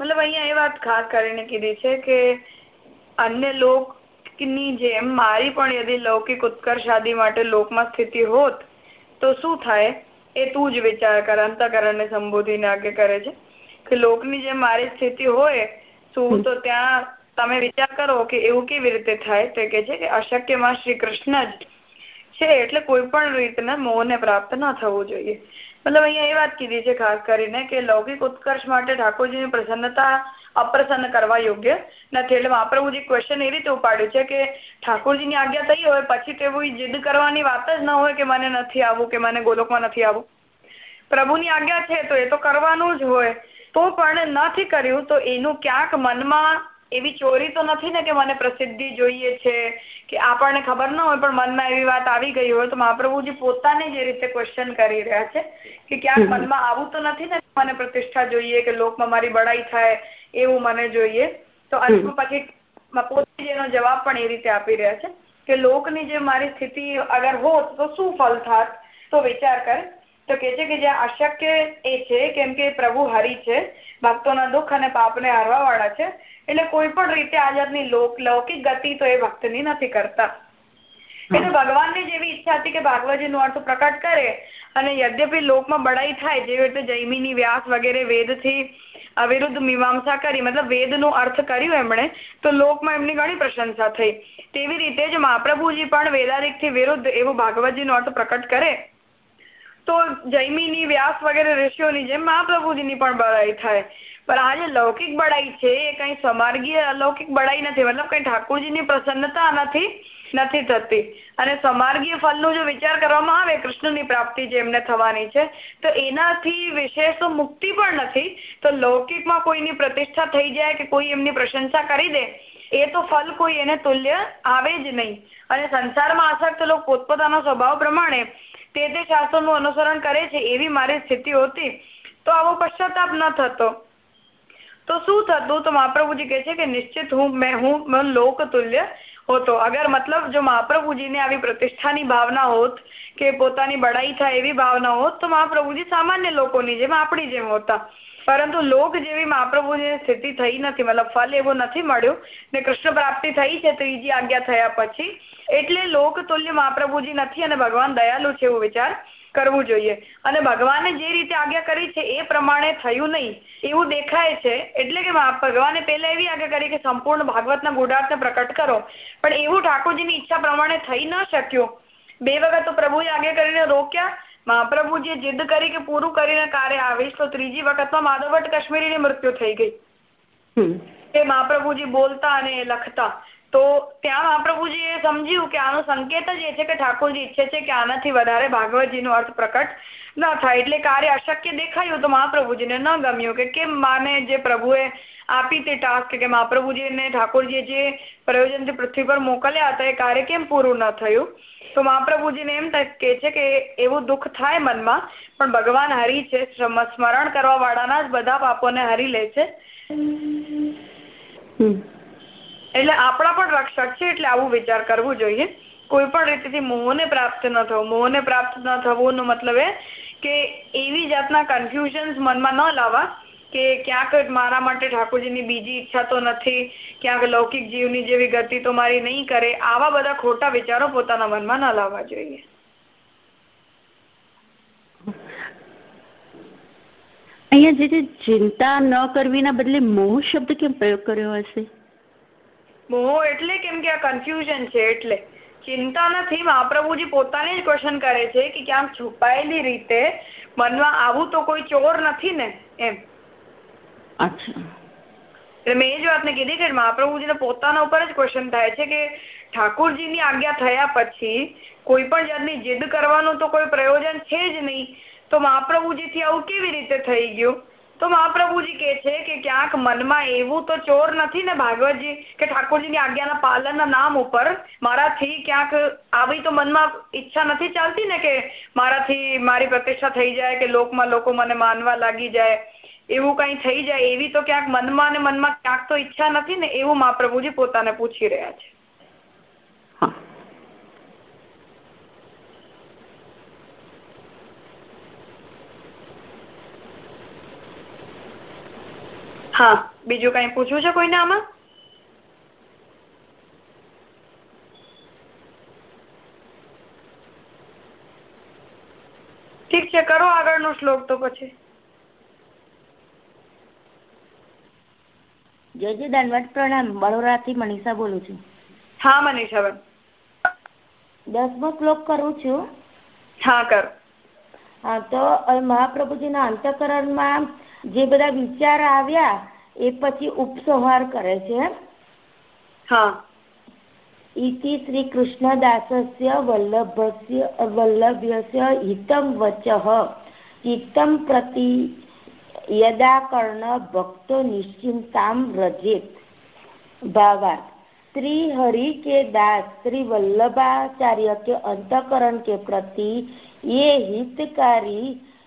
મતલબ અહીંયા એ વાત ખાસ કરીને કીધી છે કે અન્ય લોકની જેમ મારી પણ યદી લૌકિક ઉત્કર્ષ આદિ માટે લોકમાં સ્થિતિ હોત, તો શું થાય? એ તું જ વિચાર કર, અંતકરણને સંબોધીને આગે કરે છે. કે લોકની જેમ મારી સ્થિતિ હોય, શું? તો ત્યાં તમે વિચાર કરો કે એવું કેવી રીતે થાય? તો કે છે કે અશક્યમાં શ્રી કૃષ્ણ જ છે, એટલે કોઈ પણ રીતના મોહને પ્રાપ્ત ન થવું જોઈએ. મતલબ અહીંયા એ વાત કીધી છે ખાસ કરીને કે લૌકિક ઉત્કર્ષ માટે ઠાકોરજીની પ્રસન્નતા અપ્રસન્ન કરવા યોગ્ય નથી. એટલે મહાપ્રભુજી ક્વેશ્ચન એ રીતે ઉપાડ્યું છે કે ઠાકોરજીની આજ્ઞા થઈ હોય પછી તેવું જીદ કરવાની વાત જ ન હોય કે મને નથી આવવું, કે મને ગોલોકમાં નથી આવવું. પ્રભુની આજ્ઞા છે તો એ તો કરવાનું જ હોય. તો પણ નથી કર્યું તો એનું ક્યાંક મનમાં એવી ચોરી તો નથી ને કે મને પ્રસિદ્ધિ જોઈએ છે કે આપણને ખબર ન હોય પણ મનમાં એવી વાત આવી ગઈ હોય તો મહાપ્રભુજી પોતાને જે રીતે ક્વેશ્ચન કરી રહ્યા છે કે ક્યાંક મનમાં આવું તો નથી ને મને પ્રતિષ્ઠા જોઈએ કે લોકમાં મારી બડાઈ થાય એવું મને જોઈએ. તો અંતમાં પછી પોતે એનો જવાબ પણ એ રીતે આપી રહ્યા છે કે લોકની જે મારી સ્થિતિ અગર હોત તો શું ફલ થાત? તો વિચાર કર. તો કે છે કે જે અશક્ય એ છે કેમ કે પ્રભુ હરી છે ભક્તોના દુઃખ અને પાપને હારવા વાળા છે. એટલે કોઈ પણ રીતે આ જાતની લૌકિક ગતિ તો એ ભક્તની નથી કરતા. એટલે ભગવાનની જેવી ઈચ્છા હતી કે ભાગવતજીનું અર્થ પ્રકટ કરે અને યદ્યપી લોકમાં બડાઈ થાય જેવી રીતે જૈમિની વ્યાસ વગેરે વેદથી અવિરુદ્ધ મીમાંસા કરી મતલબ વેદનું અર્થ કર્યું એમણે તો લોકમાં એમની ઘણી પ્રશંસા થઈ. તેવી રીતે જ મહાપ્રભુજી પણ વેદાદિકથી વિરુદ્ધ એવું ભાગવતજીનો અર્થ પ્રકટ કરે તો જૈમિની વ્યાસ વગેરે ઋષિઓની જેમ મહાપ્રભુજીની પણ બળાઈ થાય. પણ આ જે લૌકિક બળાઈ છે, એ કઈ સમાર્ગીય અલૌકિક બળાઈ નથી, મતલબ કઈ ઠાકોરજીની પ્રસન્નતા નથી નથી થતી. અને સમાર્ગીય ફલનો જો વિચાર કરવામાં આવે, કૃષ્ણની પ્રાપ્તિ જે એમને થવાની છે, તો એનાથી વિશેષ તો મુક્તિ પણ નથી. તો લૌકિકમાં કોઈની પ્રતિષ્ઠા થઈ જાય કે કોઈ એમની પ્રશંસા કરી દે, એ તો ફલ કોઈ એને તુલ્ય આવે જ નહીં. અને સંસારમાં આસક્ત લોકો પોતપોતાના સ્વભાવ પ્રમાણે તે તે શાસ્ત્રોનું અનુસરણ કરે છે એવી મારી સ્થિતિ હોતી, તો આવો પશ્ચાતાપ ન થતો. તો શું થતું? તો મહાપ્રભુજી કહે છે કે નિશ્ચિત હું, મેં, હું લોક તુલ્ય હોતો. અગર મતલબ જો મહાપ્રભુજીને આવી પ્રતિષ્ઠાની ભાવના હોત કે પોતાની બડાઈ થાય એવી ભાવના હોત, તો મહાપ્રભુજી સામાન્ય લોકોની જેમ, આપણી જેમ હોતા. પરંતુ લોક જેવી મહાપ્રભુની સ્થિતિ થઈ નથી, મતલબ ફલ એવું નથી મળ્યું ને કૃષ્ણ પ્રાપ્તિ થઈ છે ત્રીજી આજ્ઞા થયા પછી. એટલે લોક તુલ્ય મહાપ્રભુજી નથી અને ભગવાન દયાલુ છે એવું વિચાર કરવું જોઈએ. અને ભગવાને જે રીતે આજ્ઞા કરી છે, એ પ્રમાણે થયું નહીં. એવું દેખાય છે, એટલે કે ભગવાને પહેલા એવી આજ્ઞા કરી કે સંપૂર્ણ ભાગવતના ગુઢાર્થને પ્રકટ કરો. પણ એવું ઠાકોરજીની ઈચ્છા પ્રમાણે થઈ ન શક્યું. બે વખત તો પ્રભુએ આજ્ઞા કરીને રોક્યા મહાપ્રભુજીએ જીદ કરી કે પૂરું કરીને કાર્ય આવીશ તો ત્રીજી વખતમાં માધવભટ્ટ કાશ્મીરીની મૃત્યુ થઈ ગઈ. એ મહાપ્રભુજી બોલતા અને લખતા તો ત્યાં મહાપ્રભુજી એ સમજ્યું કે આનો સંકેત જ એ છે કે ઠાકોરજી ઈચ્છે છે કે આનાથી વધારે ભાગવતજીનો અર્થ પ્રકટ ન થાય. એટલે કાર્ય અશક્ય દેખાયું તો મહાપ્રભુજીને ન ગમ્યું કે કેમ માને જે પ્રભુએ આપી તે ટાસ્ક કે મહાપ્રભુજીને ઠાકોરજીએ જે પ્રયોજનથી પૃથ્વી પર મોકલ્યા હતા એ કાર્ય કેમ પૂરું ન થયું? તો મહાપ્રભુજીને એમ કે છે કે એવું દુઃખ થાય મનમાં, પણ ભગવાન હરી છે સ્મરણ કરવા વાળાના જ બધા પાપોને હરી લે છે. એટલે આપણા પણ રક્ષક છે એટલે આવું વિચાર કરવું જોઈએ. કોઈ પણ રીતેથી મોહને પ્રાપ્ત ન થવું. મોહને પ્રાપ્ત ન થવું મતલબ એ કે એવી જાતના કન્ફ્યુઝન મનમાં ન લાવવા કે ક્યાંક મારા માટે ઠાકોરજીની બીજી ઈચ્છા તો નથી, ક્યાંક લૌકિક જીવની જેવી ગતિ તો મારી નહીં કરે. આવા બધા ખોટા વિચારો પોતાના મનમાં ન લાવવા જોઈએ. અહીંયા જે ચિંતા ન કરવીના બદલે મોહ શબ્દ કેમ પ્રયોગ કર્યો હશે? મોહ એટલે કેમ કે આ કન્ફ્યુઝન છે એટલે ચિંતા નથી મહાપ્રભુજી પોતાને જ ક્વેશ્ચન કરે છે કે ક્યાંક છુપાયેલી રીતે મનમાં આવું તો કોઈ ચોર નથી ને એમ. એટલે મેં એ જ વાતને કીધી કે મહાપ્રભુજીને પોતાના ઉપર જ ક્વેશ્ચન થાય છે કે ઠાકોરજીની આજ્ઞા થયા પછી કોઈ પણ જાતની જીદ કરવાનું તો કોઈ પ્રયોજન છે જ નહીં. તો મહાપ્રભુજીથી આવું કેવી રીતે થઈ ગયું? તો મહાપ્રભુજી કે છે કે ક્યાંક મનમાં એવું તો ચોર નથી ને ભાગવતજી, કે ઠાકોરજીની આજ્ઞાના પાલનના નામ ઉપર મારાથી ક્યાંક આવી તો મનમાં ઈચ્છા નથી ચાલતી ને કે મારાથી મારી પ્રતિષ્ઠા થઈ જાય, કે લોકમાં લોકો મને માનવા લાગી જાય, એવું કઈ થઈ જાય, એવી તો ક્યાંક મનમાં ને મનમાં ક્યાંક તો ઈચ્છા નથી ને એવું મહાપ્રભુજી પોતાને પૂછી રહ્યા છે. હા બીજું કઈ પૂછવું છે કોઈને આમાં? ઠીક છે કરો આગળનો શ્લોક તો પછી. જયજી દનવટ પ્રણામ બરોડા થી મનીષા બોલું છું. હા મનીષા બેન. દસમો શ્લોક કરું છું. હા કર. હા તો મહાપ્રભુજીના અંતકરણમાં જે બધા વિચાર આવ્યા એ પછી ઉપસંહાર કરે છે હા ઇતિ શ્રી કૃષ્ણદાસસ્ય વલ્લભસ્ય વલ્લભ્યસ્ય હિતમ વચઃ ચિત્તમ પ્રતિ યદા કર્ણ ભક્તો નિશ્ચિંતામ રજેત भावार्थ श्री हरि के दास श्री वल्लभाचार्य के अंतकरण के प्रति ये हितकारी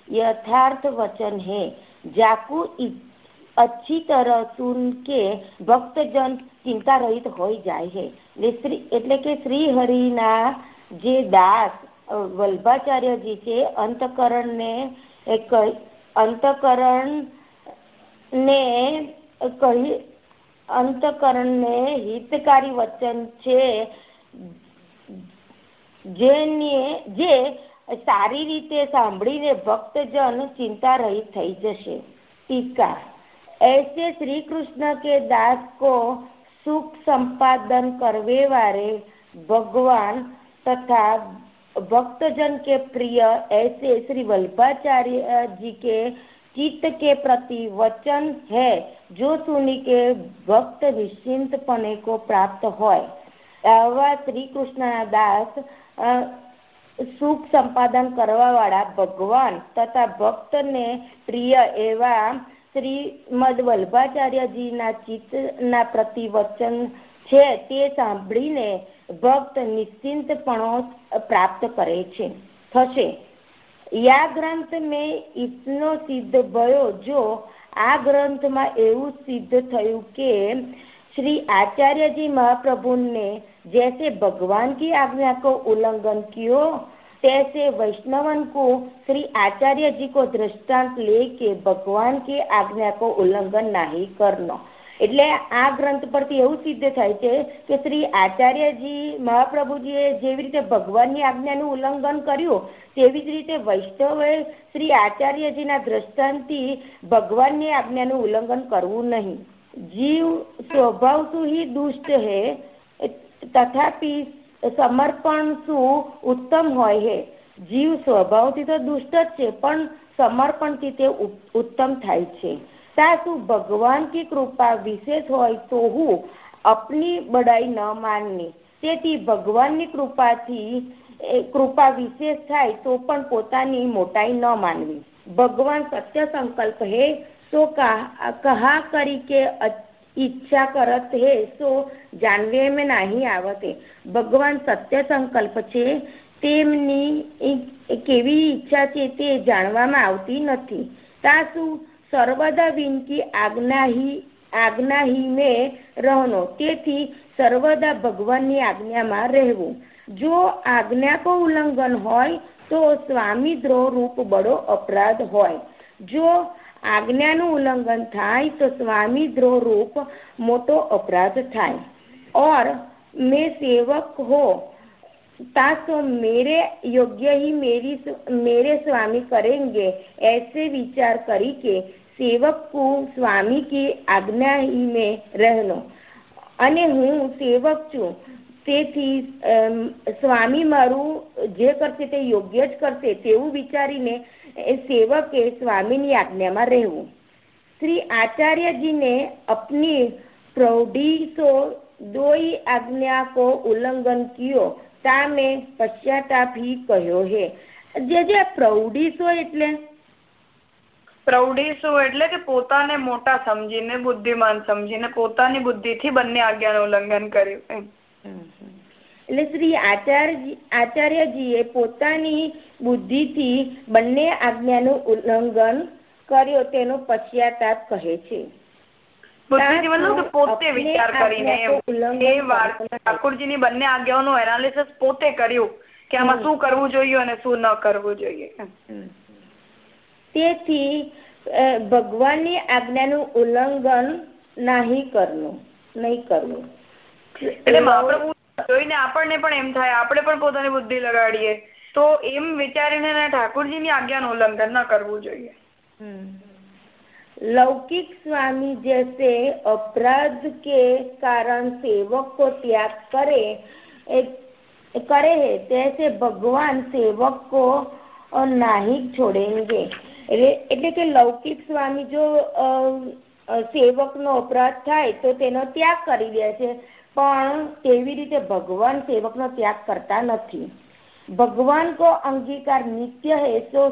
यथार्थ वचन है जाकू अच्छी तरह सुन के ભક્તજન ચિંતા રહિત હોઈ જાય છે એટલે કે શ્રી હરિના જે દાસ વલ્ભાચાર્યજી છે અંતકરણ ને અંતકરણ ને કહી અંતકરણ ને હિતકારી વચન છે જેને જે સારી રીતે સાંભળીને ભક્તજન ચિંતા રહિત થઈ જશે ટીકા ऐसे श्री कृष्ण के दास को सुख संपादन करवे वाले भगवान तथा भक्तजन के प्रिय ऐसे श्री वल्लभाचार्य जी के चित्त के प्रति वचन है जो सुनी के भक्त निश्चिंत पने को प्राप्त हो श्री कृष्ण दास સુખ સંપાદન કરવા વાળા ભગવાન તથા ભક્તને પ્રિય એવા શ્રીમદ વલ્ભાચાર્યજીના ચિત્તના પ્રતિ વચન છે તે સાંભળીને ભક્ત નિશ્ચિંતપણો પ્રાપ્ત કરે છે થશે યા ગ્રંથ મેં ઇતનો સિદ્ધ ભયો જો આ ગ્રંથમાં એવું સિદ્ધ થયું કે श्री आचार्य जी महाप्रभु ने जैसे भगवान की आज्ञा को उल्लंघन कियो तैसे वैष्णवन को श्री आचार्य जी को दृष्टांत लेके भगवान की આજ્ઞા કો ઉલ્લંઘન નહીં કરનો એટલે આ ગ્રંથ પરથી એવું સિદ્ધ થાય છે કે શ્રી આચાર્યજી મહાપ્રભુજીએ જેવી રીતે ભગવાનની આજ્ઞાનું ઉલ્લંઘન કર્યું તેવી જ રીતે વૈષ્ણવે શ્રી આચાર્યજીના દ્રષ્ટાંતથી ભગવાનની આજ્ઞાનું ઉલ્લંઘન કરવું નહીં जीव स्वभाव सु ही दुष्ट है तथापि સમર્પણ શું ઉત્તમ હોય છે જીવ સ્વભાવથી તો દુષ્ટ જ છે, પણ સમર્પણથી તે ઉત્તમ થાય છે. તા ભગવાન કી કૃપા વિશેષ હોય તો હું અપની બડાઈ ન માનની. તેથી ભગવાનની કૃપાથી કૃપા વિશેષ થાય તો પણ પોતાની મોટાઈ ન માનવી. ભગવાન સત્ય સંકલ્પ હે, તો કહા કરી કે ઈચ્છા કરત હે સો જાણવે મેં નહીં આવતે ભગવાન સત્ય સંકલ્પ છે તેમની કેવી ઈચ્છા છે તે જાણવામાં આવતી નથી તા શું સર્વદા વિનકી આજ્ઞાહી આજ્ઞાહી મેં રહનો તેથી સર્વદા ભગવાનની આજ્ઞામાં રહેવું. જો આજ્ઞા કો ઉલ્લંઘન હોય, તો સ્વામી દ્રોહ રૂપ બડો અપરાધ હોય. જો આજ્ઞાનું ઉલ્લંઘન થાય તો સ્વામી દ્રોહ રૂપ મોટો अपराध થાય और मैं सेवक हो ता तो मेरे योग्य ही मेरी मेरे स्वामी करेंगे ऐसे विचार करी के सेवक को स्वामी की આજ્ઞા ही में રહેલો અને હું સેવક છું તેથી સ્વામી મારું જે કરશે તે યોગ્ય જ કરશે તેવું વિચારીને સેવકે સ્વામીની આજ્ઞામાં રહેવું. શ્રી આચાર્યજીને અપની પ્રૌઢી સો દોઈ આજ્ઞા કો ઉલ્લંઘન કયો તામે પશ્ચાતાપ ही કહ્યો હે. જે જે પ્રૌઢીસો એટલે? પ્રૌઢીસો એટલે કે પોતાને મોટા સમજીને બુદ્ધિમાન સમજીને પોતાની બુદ્ધિથી બંને આજ્ઞાનું ઉલ્લંઘન કર્યું એટલે શ્રી આચાર્ય આચાર્યજીએ પોતાની બુદ્ધિથી બંને આજ્ઞાનું ઉલ્લંઘન કર્યો તેનો પશ્ચાતાપ કહે છે. પોતે વિચાર કરીને ઠાકોરજીની બંને આજ્ઞાઓનું એનાલિસિસ પોતે કર્યું કે આમાં શું કરવું જોઈએ અને શું ન કરવું જોઈએ. તેથી ભગવાનની આજ્ઞાનું ઉલ્લંઘન નહીં કરવું નહીં કરવું. એટલે મહાપ્રભુ જોઈને આપણને પણ એમ થાય આપણે પણ પોતાની બુદ્ધિ લગાડીએ. તો એમ વિચારીને ઠાકોરજીની આજ્ઞાનું ઉલ્લંઘન ન કરવું જોઈએ. લૌકિક સ્વામી જૈસે અપરાધ કે કારણ સેવક કો ત્યાગ કરે કરે હે તૈસે ભગવાન સેવક કો નાહી છોડેંગે એટલે કે લૌકિક સ્વામી જો સેવકનો અપરાધ થાય તો તેનો ત્યાગ કરી દે છે. પણ તેવી રીતે ભગવાન સેવકનો ત્યાગ કરતા નથી. ભગવાન કો અંગીકાર નિત્ય હે તો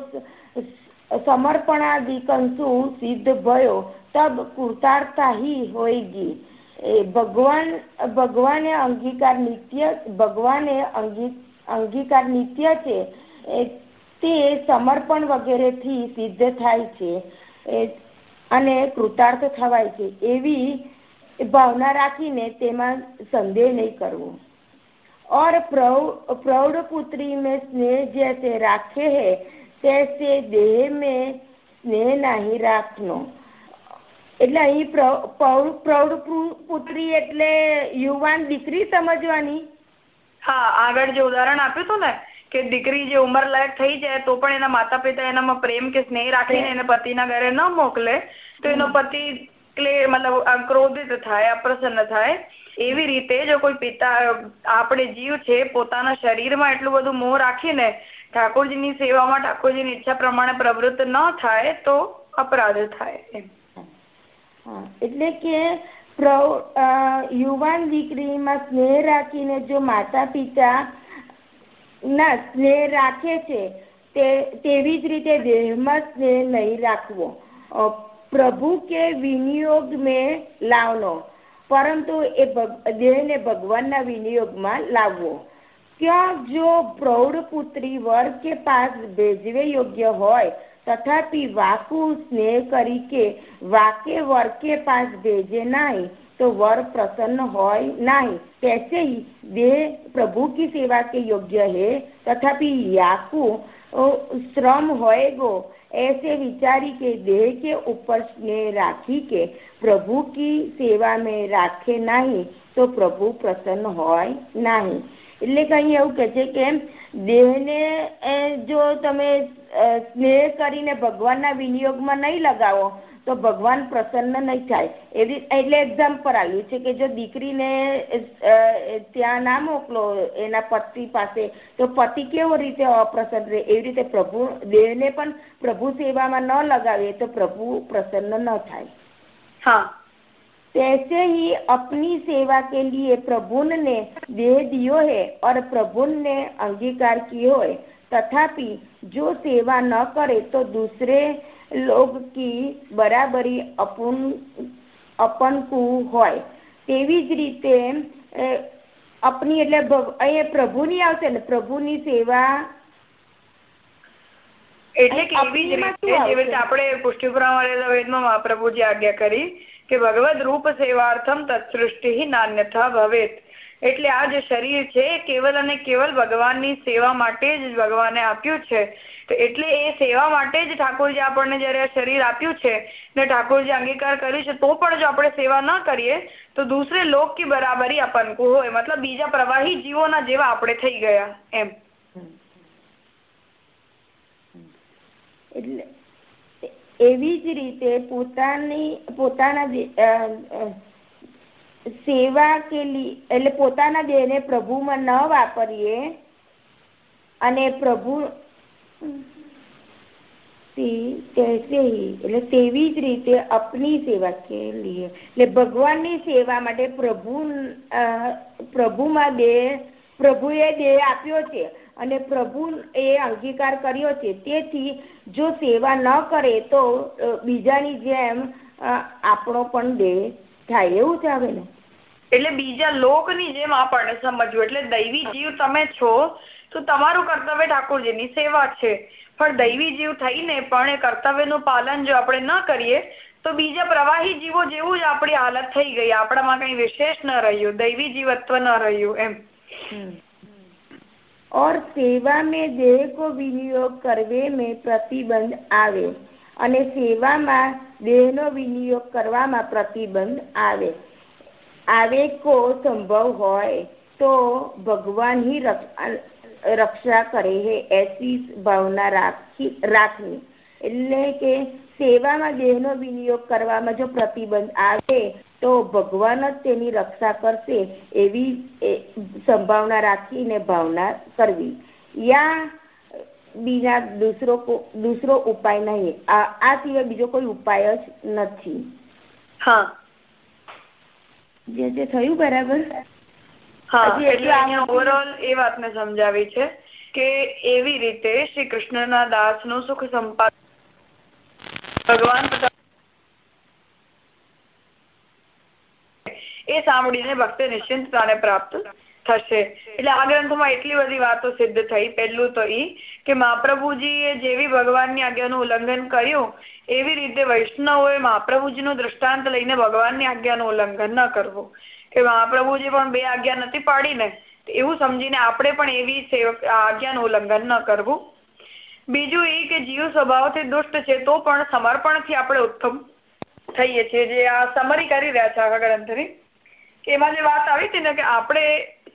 સમર્પણાદિકંસુ સિદ્ધ ભયો તબ કૃતાર્થતા ही होएगी ભગવાન ભગવાને અંગીકાર નિત્ય ભગવાને અંગીકાર નિત્ય છે તે સમર્પણ વગેરેથી સિદ્ધ થાય છે અને કૃતાર્થ થવાય છે એવી ભાવના રાખીને તેમાં સંદેહ નહીં કરવો और प्रौढ़ पुत्री में स्नेह जैसे राखे है તૈસે દેહ મેં સ્નેહ નહીં રાખનો એટલે અહીં પ્રૌઢ પુત્રી એટલે યુવાન દીકરી સમજવાની હા આગળ જે ઉદાહરણ આપ્યું હતું ને કે દીકરી જે ઉંમર લાયક થઈ જાય તો પણ એના માતા પિતા એનામાં પ્રેમ કે સ્નેહ રાખીને એને પતિના ઘરે ન મોકલે તો એનો પતિ મતલબ ક્રોધિત થાય, અપ્રસન્ન થાય, એવી રીતે જો કોઈ પિતા, આપણે જીવ છે, પોતાના શરીરમાં એટલું બધું મોહ રાખીને ઠાકોરજીની સેવામાં ઠાકોરજીની ઈચ્છા પ્રમાણે પ્રવૃત્ત ન થાય, તો અપરાધ થાય એટલે કે યુવાન દીકરીમાં સ્નેહ રાખીને જો માતા પિતા ના સ્નેહ રાખે છે તેવી જ રીતે દેહમાં સ્નેહ નહીં રાખવો. પ્રભુ કે વિનિયોગ મેં લાવનો પરંતુ એ દેહને ભગવાનના વિનિયોગમાં લાવવો क्या जो प्रौढ़ पुत्री वर के पास भेजवे योग्य હોય तथापि वाकु स्नेह करी के वाके वर के पास भेजे नहीं तो वर प्रसन्न હોય नहीं कैसे ही देह प्रभु की सेवा के योग्य है तथापि याकु श्रम होएगो ऐसे विचारी के देह के ऊपर स्नेह राखी के प्रभु की सेवा में राखे नहीं तो प्रभु प्रसन्न હોય नहीं એટલે કે અહીં એવું કે છે કે દેહને જો તમે સ્નેહ કરીને ભગવાનના વિનિયોગમાં નહીં લગાવો તો ભગવાન પ્રસન્ન નહીં થાય એવી એટલે એક્ઝામ્પલ આવ્યું છે કે જો દીકરીને ત્યાં ના મોકલો એના પતિ પાસે તો પતિ કેવો રીતે અપ્રસન્ન રહે એવી રીતે પ્રભુ દેહને પણ પ્રભુ સેવામાં ન લગાવીએ તો પ્રભુ પ્રસન્ન ન થાય હા तैसे ही अपनी सेवा के लिए प्रभु ने देह दियो है और प्रभु ने अंगीकार किए हो तथापि जो सेवा न करे तो दूसरे લોગ કી બરાબરી અપુન અપનકું હોય. તેવી જ રીતે અપની એટલે અહીંયા પ્રભુની આવશે ને પ્રભુની સેવા એટલે કે એવી જ રીતે જેવી રીતે આપણે પુષ્ટિપુરાણ વેદમાં મહાપ્રભુજી આજ્ઞા કરી કે ભગવદ રૂપ સેવાર્થમ તત્સૃષ્ટિ નાન્યથા ભવેત. એટલે આ જે શરીર છે કેવલ અને કેવલ ભગવાનની સેવા માટે જ ભગવાને આપ્યું છે. તો એટલે એ સેવા માટે જ ઠાકોરજી આપણને જયારે શરીર આપ્યું છે ને ઠાકોરજી અંગીકાર કર્યું છે તો પણ જો આપણે સેવા ન કરીએ, તો દૂસરે લોક કી બરાબરી અપનકુ હોય. મતલબ બીજા પ્રવાહી જીવોના જેવા આપણે થઈ ગયા એમ. એટલે એવી જ રીતે પોતાની, પોતાના સેવા કે એટલે પોતાના દેહને પ્રભુમાં ન વાપરીએ અને પ્રભુ એટલે તેવી જ રીતે અપની સેવા કે લીએ એટલે ભગવાનની સેવા માટે પ્રભુ પ્રભુમાં દેહ પ્રભુએ દેહ આપ્યો છે અને પ્રભુ એ અંગીકાર કર્યો છે. તેથી જો સેવા ન કરે તો બીજાની જેમ આપણો પણ દેહ થાય. એવું જ આવે ને? એટલે બીજા લોકની જેમ આપણને સમજવું એટલે દૈવી જીવ તમે છો તો તમારું કર્તવ્ય ઠાકોરજીની સેવા છે પણ દૈવી જીવ થઈને પણ એ કર્તવ્યનું પાલન જો આપણે ન કરીએ તો બીજા પ્રવાહી જીવો જેવું જ આપણી હાલત થઈ ગઈ આપણામાં કઈ વિશેષ ન રહ્યું દૈવી જીવત્વ ન રહ્યું એમ और सेवा में देह को विनियोग करवे में પ્રતિબંધ આવે અને સેવામાં દેહનો વિનિયોગ કરવામાં પ્રતિબંધ આવે આવે કો સંભવ હોય તો ભગવાન ही રક્ષા કરે હે એસી ભાવના રાખી, રાખવી. એટલે કે સેવામાં દેહનો વિનિયોગ કરવામાં જો પ્રતિબંધ આવે તો ભગવાન જ તેની રક્ષા કરશે એવી સંભાવના રાખીને ભાવના કરવી. યા બીજા દૂસરો દૂસરો ઉપાય નહીં. આ સિવાય બીજો કોઈ ઉપાય જ નથી. હા. જે જે થયું બરાબર? ઓવરઓલ એ વાતને સમજાવી છે કે એવી રીતે શ્રી કૃષ્ણના દાસનું સુખ સંપાદન ભગવાન એ સાંભળીને ભક્ત નિશ્ચિંતતાને પ્રાપ્ત થશે. એટલે આ ગ્રંથમાં એટલી બધી વાતો સિદ્ધ થઈ. પહેલું તો ઈ કે મહાપ્રભુજીએ જેવી ભગવાનની આજ્ઞાનું ઉલ્લંઘન કર્યું, એવી રીતે વૈષ્ણવોએ મહાપ્રભુજીનું દૃષ્ટાંત લઈને ભગવાનની આજ્ઞાનું ઉલ્લંઘન ન કરવું. કે મહાપ્રભુજી પણ બે આજ્ઞા નથી પાડીને એવું સમજીને આપણે પણ એવી આજ્ઞાનું ઉલ્લંઘન ન કરવું. બીજું એ કે જીવ સ્વભાવથી દુષ્ટ છે, તો પણ સમર્પણથી આપણે ઉત્તમ થઈએ છીએ. જે આ સમરી કરી રહ્યા છે આખા ગ્રંથની. એમાં જે વાત આવી હતી ને કે આપણે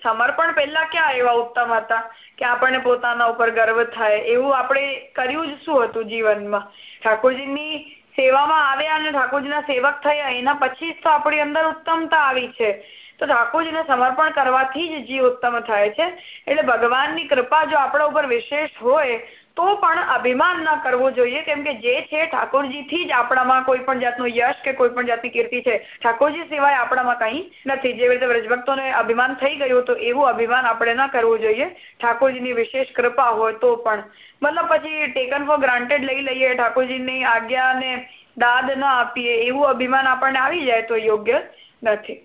સમર્પણ પહેલા ક્યાં એવા ઉત્તમ હતા કે આપણને પોતાના ઉપર ગર્વ થાય? એવું આપણે કર્યું જ શું હતું જીવનમાં? ઠાકોરજીની સેવામાં આવ્યા અને ઠાકોરજીના સેવક થયા, એના પછી તો આપણી અંદર ઉત્તમતા આવી છે. તો ઠાકોરજીને સમર્પણ કરવાથી જ જીવ ઉત્તમ થાય છે. એટલે ભગવાનની કૃપા જો આપણા ઉપર વિશેષ હોય તો પણ અભિમાન ન કરવું જોઈએ. કેમ કે જે છે ઠાકોરજીથી જ આપણામાં કોઈ પણ જાતનું યશ કે કોઈ પણ જાતની કીર્તિ છે, ઠાકોરજી સિવાય આપણામાં કંઈ નથી. જેવી રીતે વ્રજભક્તોને અભિમાન થઈ ગયું તો એવું અભિમાન આપણે ન કરવું જોઈએ. ઠાકોરજીની વિશેષ કૃપા હોય તો પણ. મતલબ પછી ટેકન ફોર ગ્રાન્ટેડ લઈ લઈએ, ઠાકોરજીની આજ્ઞાને દાદ ન આપીએ, એવું અભિમાન આપણને આવી જાય તો યોગ્ય નથી.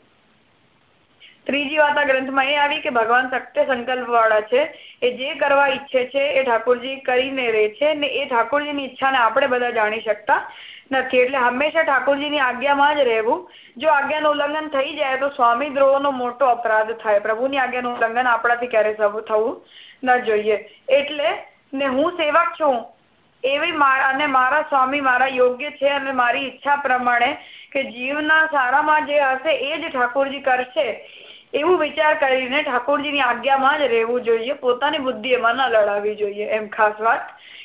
ત્રીજી વાત આ ગ્રંથમાં એ આવી કે ભગવાન સત્ય સંકલ્પ વાળા છે, એ જે કરવા ઈચ્છે છે એ ઠાકોરજી કરીને રહે છે ને એ ઠાકોરજીની ઈચ્છાને આપણે બધા જાણી શકતા નથી. એટલે હંમેશા ઠાકોરજીની આજ્ઞામાં જ રહેવું. જો આજ્ઞાનું ઉલ્લંઘન થઈ જાય તો સ્વામી દ્રોહનો મોટો અપરાધ થાય. પ્રભુની આજ્ઞાનું ઉલ્લંઘન આપણાથી ક્યારે થવું ન જોઈએ. એટલે ને હું સેવક છું. એવી અને મારા સ્વામી મારા યોગ્ય છે અને મારી ઈચ્છા પ્રમાણે કે જીવના સારામાં જે હશે એ જ ઠાકોરજી કરશે. એવું વિચાર કરીને ઠાકોરજીની આજ્ઞામાં જ રહેવું જોઈએ, પોતાની બુદ્ધિ એમાં ન લડાવવી જોઈએ, એમ ખાસ વાત.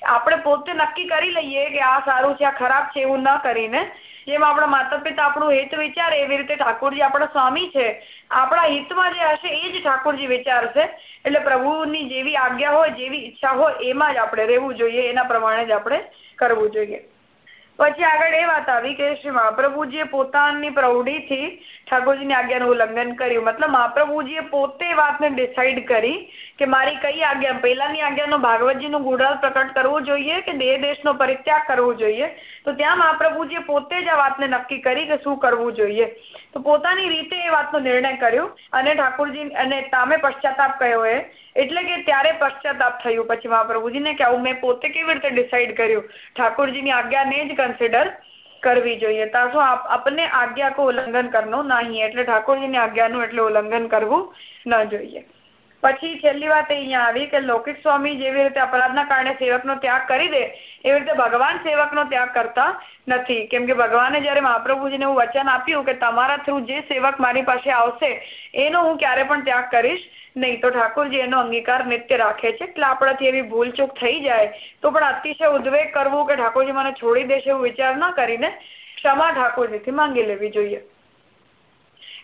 આપણે પોતે નક્કી કરી લઈએ કે આ સારું છે, આ ખરાબ છે, એવું ન કરીને. જેમ આપણા માતા પિતા આપણું હિત વિચારે, એવી રીતે ઠાકોરજી આપણા સ્વામી છે. આપણા હિતમાં જે હશે, એ જ ઠાકોરજી વિચારશે. એટલે પ્રભુની જેવી આજ્ઞા હોય, જેવી ઈચ્છા હોય, એમાં જ આપણે રહેવું જોઈએ, એના પ્રમાણે જ આપણે કરવું જોઈએ. પછી આગળ એ વાત આવી કે શ્રી મહાપ્રભુજીએ પોતાની પ્રૌઢીથી ઠાકોરજીની આજ્ઞાનું ઉલ્લંઘન કર્યું. મતલબ મહાપ્રભુજીએ પોતે વાતને ડિસાઈડ કરી કે મારી કઈ આજ્ઞા? પહેલાની આજ્ઞાનો ભાગવતજીનું ગુડાલ પ્રકટ કરવું જોઈએ કે દેહ દેશનો પરિત્યાગ કરવો જોઈએ? તો ત્યાં મહાપ્રભુજીએ પોતે જ આ વાતને નક્કી કરી કે શું કરવું જોઈએ. તો પોતાની રીતે એ વાતનો નિર્ણય કર્યો અને ઠાકોરજી અને તામે પશ્ચાતાપ કહ્યો એ. એટલે કે ત્યારે પશ્ચાતાપ થયું. પછી મહાપ્રભુજીને કે આવું મેં પોતે કેવી રીતે ડિસાઈડ કર્યું? ઠાકોરજીની આજ્ઞાને જ કન્સિડર કરવી જોઈએ. તાસો આપને આજ્ઞા કો ઉલ્લંઘન કરવું નહીં. એટલે ઠાકોરજીની આજ્ઞાનું એટલે ઉલ્લંઘન કરવું ન જોઈએ. પછી છેલ્લી વાત અહીંયા આવી કે લૌકિક સ્વામી જેવી રીતે અપરાધના કારણે સેવકનો ત્યાગ કરી દે, એવી રીતે ભગવાન સેવકનો ત્યાગ કરતા નથી. કેમ કે ભગવાને જયારે મહાપ્રભુજીને એવું વચન આપ્યું કે તમારા થ્રુ જે સેવક મારી પાસે આવશે, એનો હું ક્યારે પણ ત્યાગ કરીશ નહીં. તો ઠાકોરજી એનો અંગીકાર નિત્ય રાખે છે. એટલે આપણાથી એવી ભૂલચૂક થઈ જાય, તો પણ અતિશય ઉદ્વેગ કરવું કે ઠાકોરજી મને છોડી દેશે એવું વિચાર ન કરીને ક્ષમા ઠાકોરજીથી માંગી લેવી જોઈએ.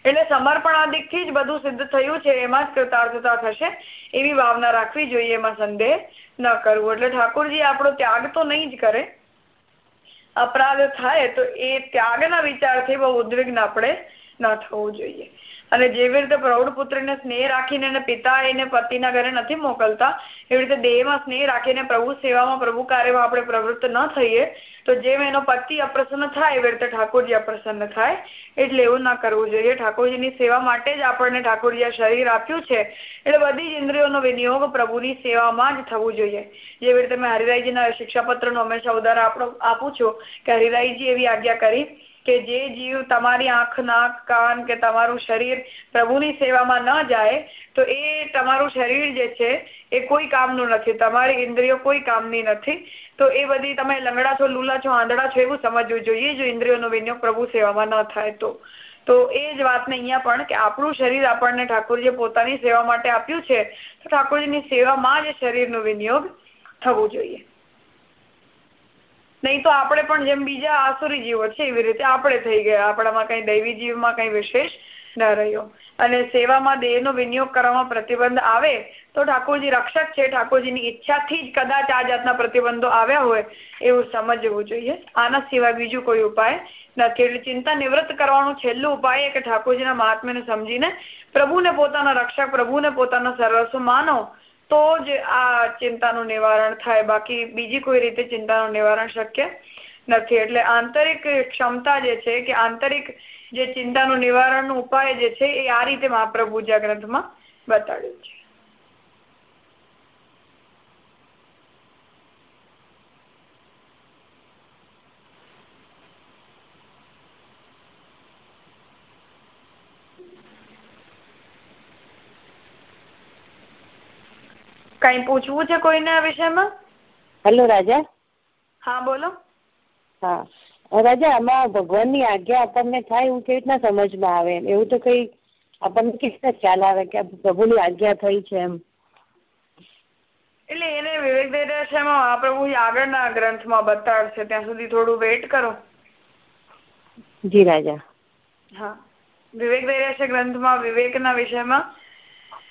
એટલે સમર્પણ આદિકથી જ બધું સિદ્ધ થયું છે, એમાં જ કૃતાર્થતા થશે, એવી ભાવના રાખવી જોઈએ એમાં સંદેહ ન કરવું. એટલે ઠાકોરજી આપણો ત્યાગ તો નહીં જ કરે. અપરાધ થાય તો એ ત્યાગના વિચારથી બહુ ઉદ્વિગ્ન આપણે ન થવું જોઈએ. અને જેવી રીતે પ્રૌઢ પુત્રને સ્નેહ રાખીને અને પિતા એને પતિના ઘરે નથી મોકલતા, એવી રીતે દેહમાં સ્નેહ રાખીને પ્રભુ સેવામાં, પ્રભુ કાર્યમાં આપણે પ્રવૃત્ત ન થઈએ, તો જેમ એનો પતિ અપ્રસન્ન થાય, એવી રીતે ઠાકોરજી અપ્રસન્ન થાય. એટલે એવું ના કરવું જોઈએ. ઠાકોરજીની સેવા માટે જ આપણને ઠાકોરજી આ શરીર આપ્યું છે. એટલે બધી જ ઇન્દ્રિયોનો વિનિયોગ પ્રભુની સેવામાં જ થવું જોઈએ. જેવી રીતે મેં હરિરાયજીના શિક્ષાપત્રનું હંમેશા ઉદાહરણ આપું છું કે હરિરાયજી એવી આજ્ઞા કરી કે જે જીવ તમારી આંખ, નાક, કાન કે તમારું શરીર પ્રભુની સેવામાં ન જાય, તો એ તમારું શરીર જે છે એ કોઈ કામનું નથી. તમારી ઇન્દ્રિયો કોઈ કામની નથી. તો એ બધી તમે લંગડા છો, લૂલા છો, આંધળા છો એવું સમજવું જોઈએ. જો ઇન્દ્રિયોનો વિનિયોગ પ્રભુ સેવામાં ન થાય તો. તો એ જ વાતને અહીંયા પણ કે આપણું શરીર આપણને ઠાકોરજીએ પોતાની સેવા માટે આપ્યું છે, તો ઠાકોરજીની સેવામાં જ શરીરનું વિનિયોગ થવું જોઈએ. નહીં તો આપણે પણ જેમ બીજા આસુરી જીવો છે એવી રીતે આપણે થઈ ગયા. આપણામાં કઈ દૈવી જીવમાં કઈ વિશેષ ન રહ્યો. અને સેવામાં દેહનો વિનિયોગ કરવામાં પ્રતિબંધ આવે તો ઠાકોરજી રક્ષક છે. ઠાકોરજીની ઈચ્છાથી જ કદાચ આ જાતના પ્રતિબંધો આવ્યા હોય એવું સમજવું જોઈએ. આના સિવાય બીજું કોઈ ઉપાય નથી. એટલે ચિંતા નિવૃત્ત કરવાનું છેલ્લું ઉપાય કે ઠાકોરજીના મહાત્મ્યને સમજીને પ્રભુને પોતાના રક્ષક, પ્રભુને પોતાનો સર્વસ્વ માનો. તો જ આ ચિંતાનું નિવારણ થાય. બાકી બીજી કોઈ રીતે ચિંતાનું નિવારણ શક્ય નથી. એટલે આંતરિક ક્ષમતા જે છે કે આંતરિક જે ચિંતાનું નિવારણનો ઉપાય જે છે એ આ રીતે મહાપ્રભુજા ગ્રંથમાં બતાડ્યું છે. કઈ પૂછવું છે કોઈને આ વિષયમાં? હેલો રાજા. હા બોલો. હા. રાજા આમાં ભગવાનની આજ્ઞા આપણને થાય એવું કેવી રીતના સમજમાં આવે? એવું તો કઈ આપણને કેવી રીતના ખ્યાલ આવે કે પ્રભુની આજ્ઞા થઈ છે એમ? એટલે એને વિવેક દેરાશામાં મહાપ્રભુ આગળના ગ્રંથમાં બતાવશે. ત્યાં સુધી થોડું વેઇટ કરો. જી રાજા. હા. વિવેક દૈરાશ ગ્રંથમાં વિવેકના વિષયમાં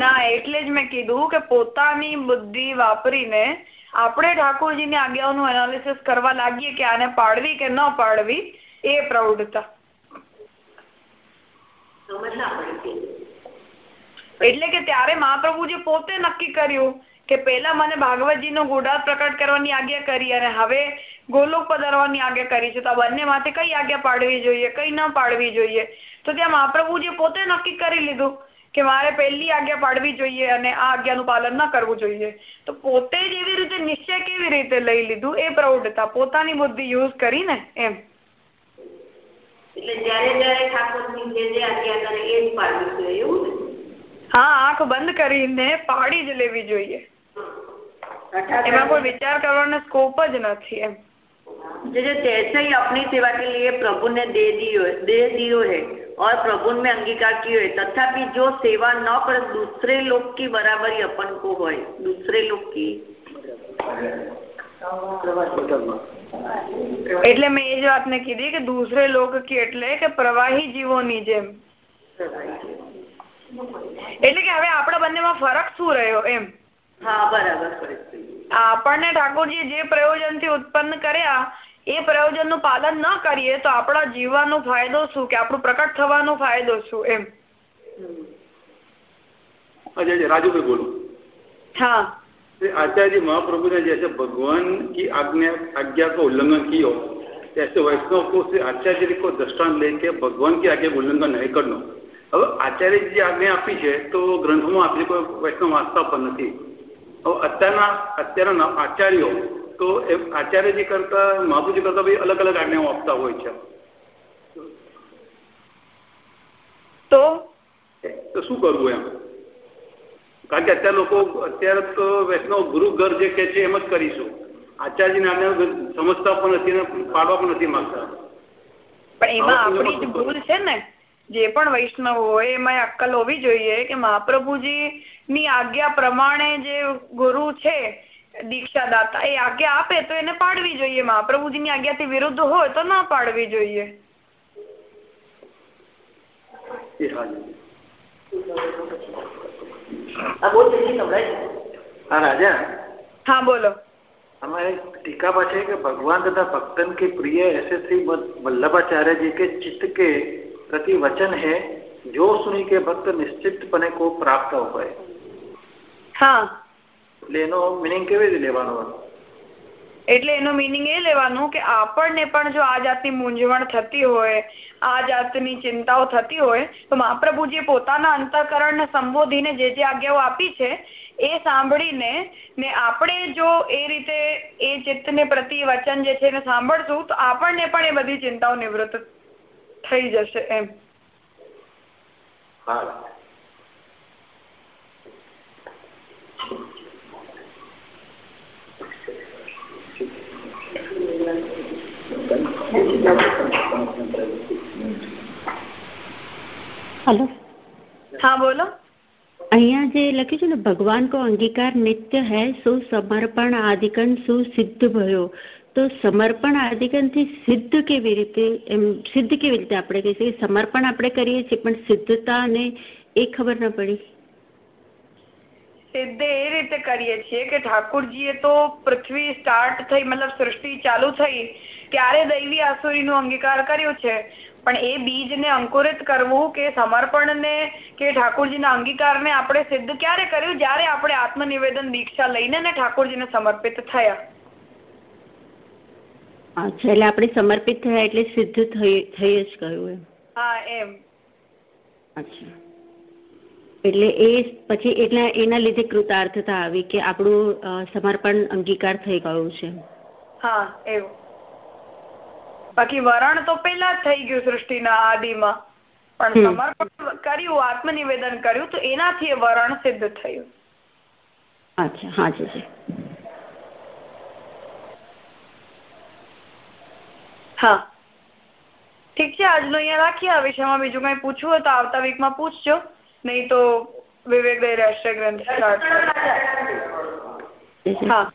ના, એટલે જ મેં કીધું કે પોતાની બુદ્ધિ વાપરીને આપણે ઠાકોરજીની આજ્ઞાઓનું એનાલિસિસ કરવા લાગીએ કે આને પાડવી કે ન પાડવી, એ પ્રૌઢતા. એટલે કે ત્યારે મહાપ્રભુજી પોતે નક્કી કર્યું કે પેલા મને ભાગવતજી નો ગુડાત પ્રકટ કરવાની આજ્ઞા કરી અને હવે ગોલોક પધારવાની આજ્ઞા કરી છે. તો આ બંને માંથી કઈ આજ્ઞા પાડવી જોઈએ, કઈ ન પાડવી જોઈએ? તો ત્યાં મહાપ્રભુજી પોતે નક્કી કરી લીધું કે મારે પહેલી આજ્ઞા પાડવી જોઈએ અને આ આજ્ઞાનું પાલન ન કરવું જોઈએ તો પોતે જ એવી રીતે નિશ્ચય કેવી રીતે લઈ લીધું એ પ્રૌઢતા પોતાની બુદ્ધિ યુઝ કરીને એમ હા આંખ બંધ કરીને પાડી જ લેવી જોઈએ એમાં કોઈ વિચાર કરવાનો સ્કોપ જ નથી એમ जैसे तैसे ही अपनी सेवा के लिए प्रभु ने दे दियो दे दियो है और प्रभु में अंगीकार कियो है तथापि जो सेवा न कर दूसरे लोग की बराबरी अपन को होय दूसरे लोग की એટલે મેં એ જ વાતને કીધી કે દૂસરે લોક કી એટલે કે પ્રવાહી જીવોની જેમ એટલે કે હવે આપણા બંનેમાં ફરક શું રહ્યો એમ હા બરાબર આપણને ઠાકોરજી જે પ્રયોજનથી ઉત્પન્ન કર્યા એ પ્રયોજનનું પાલન ન કરીએ તો આપણા જીવવાનો ફાયદો શું કે આપણું પ્રકટ થવાનો ફાયદો શું એમ अजय जी राजू भाई बोलो હા आचार्य जी महाप्रभु ने जैसे भगवान की आज्ञा आज्ञा का उल्लंघन किया जैसे वैष्णव को से आचार्य जी को दृष्टांत लेके भगवान की आज्ञा का उल्लंघन नहीं करना હવે આચાર્યજી જે આજ્ઞા આપી છે તો ગ્રંથોમાં આપણી કોઈ વૈષ્ણવ વાંચતા પણ નથી હવે અત્યારના અત્યારના આચાર્યો તો એ આચાર્યજી કરતા મહાપુજી કરતા બી અલગ અલગ આજ્ઞાઓ આપતા હોય છે. તો? તો શું કરવું એમ? કારણ કે અત્યારે લોકો અત્યારે તો વૈષ્ણવ ગુરુ ઘર જે કે છે એમ જ કરીશું. આચાર્યજીને આજ્ઞા સમજતા પણ નથી અને પાડવા પણ નથી માંગતા. પણ એમાં આપણી જ ભૂલ છે ને જે પણ વૈષ્ણવ હોય એમાં અક્કલ હોવી જોઈએ કે મહાપ્રભુજી ની આજ્ઞા પ્રમાણે જે ગુરુ છે દીક્ષાદાતા એ આજ્ઞા આપે તો એને પાડવી જોઈએ મહાપ્રભુજી ની આજ્ઞાથી વિરુદ્ધ હોય તો ના પાડવી જોઈએ એ હાજી આ બહુ જલ્દી સંભળાય હા રાજા હા બોલો हमारे टीका पर है कि भगवान तथा भक्तन के प्रिय ऐसे श्री वल्लभाचार्य जी के चित्त के प्रति वचन है जो सुनी के भक्त निश्चितपणे को प्राप्त हो गए હા એટલે એનો મિનિંગ કેવી રીતે લેવાનો એટલે એનો મિનિંગ એ લેવાનું કે આપણને પણ જો આ જાતની મૂંઝવણ થતી હોય આ જાતની ચિંતાઓ થતી હોય તો મહાપ્રભુજીએ પોતાના અંતઃકરણને સંબોધીને જે જે આજ્ઞાઓ આપી છે એ સાંભળીને ને આપણે જો એ રીતે એ ચિત્તને પ્રતિ વચન જે છે એને સાંભળશું તો આપણને પણ એ બધી ચિંતાઓ નિવૃત્ત થઈ જશે એમ. હા. હલો. હા બોલો. અહીંયા જે લખ્યું છે ને ભગવાન કો અંગીકાર નિત્ય હૈ સો સમર્પણ આદિકન સુસિદ્ધ ભયો. તો સમર્પણ આદિકનથી સિદ્ધ કેવી રીતે એમ સિદ્ધ કેવી રીતે આપણે કહીએ છીએ સમર્પણ આપણે કરીએ છીએ પણ સિદ્ધતા અને એ ખબર ન પડી. સિદ્ધ એ રીતે કરીએ છીએ કે ઠાકુરજીએ તો પૃથ્વી સ્ટાર્ટ થઈ મતલબ સૃષ્ટિ ચાલુ થઈ ત્યારે દૈવી આસુરીનો અંગીકાર કર્યો છે. પણ એ બીજને અંકુરિત કરવું કે સમર્પણને કે ઠાકોરજીના અંગીકારને આપણે સિદ્ધ ક્યારે કર્યું? જ્યારે આપણે આત્મનિવેદન દીક્ષા લઈને ને ઠાકોરજીને સમર્પિત થયા. અચ્છા એટલે આપણે સમર્પિત થયા એટલે સિદ્ધ થઈ થઈ જ ગયું એમ. હા એમ. અચ્છા. એટલે એ પછી એટલે એના લીધે કૃતાર્થતા આવી કે આપણું સમર્પણ અંગીકાર થઈ ગયું છે. હા એવું. બાકી વરણ તો પેલા જ થઈ ગયું સૃષ્ટિના આદિમાં. પણ. સમર્પણ કર્યું આત્મનિવેદન કર્યું તો એનાથી વરણ સિદ્ધ થયું. અચ્છા હા જી હા. ઠીક છે આજનો અહીંયા રાખીએ. આ વિષયમાં બીજું કઈ પૂછવું હોય તો આવતા વીકમાં પૂછજો. નહીં તો વિવેક દઈ રાષ્ટ્રીય ગ્રંથ. હા.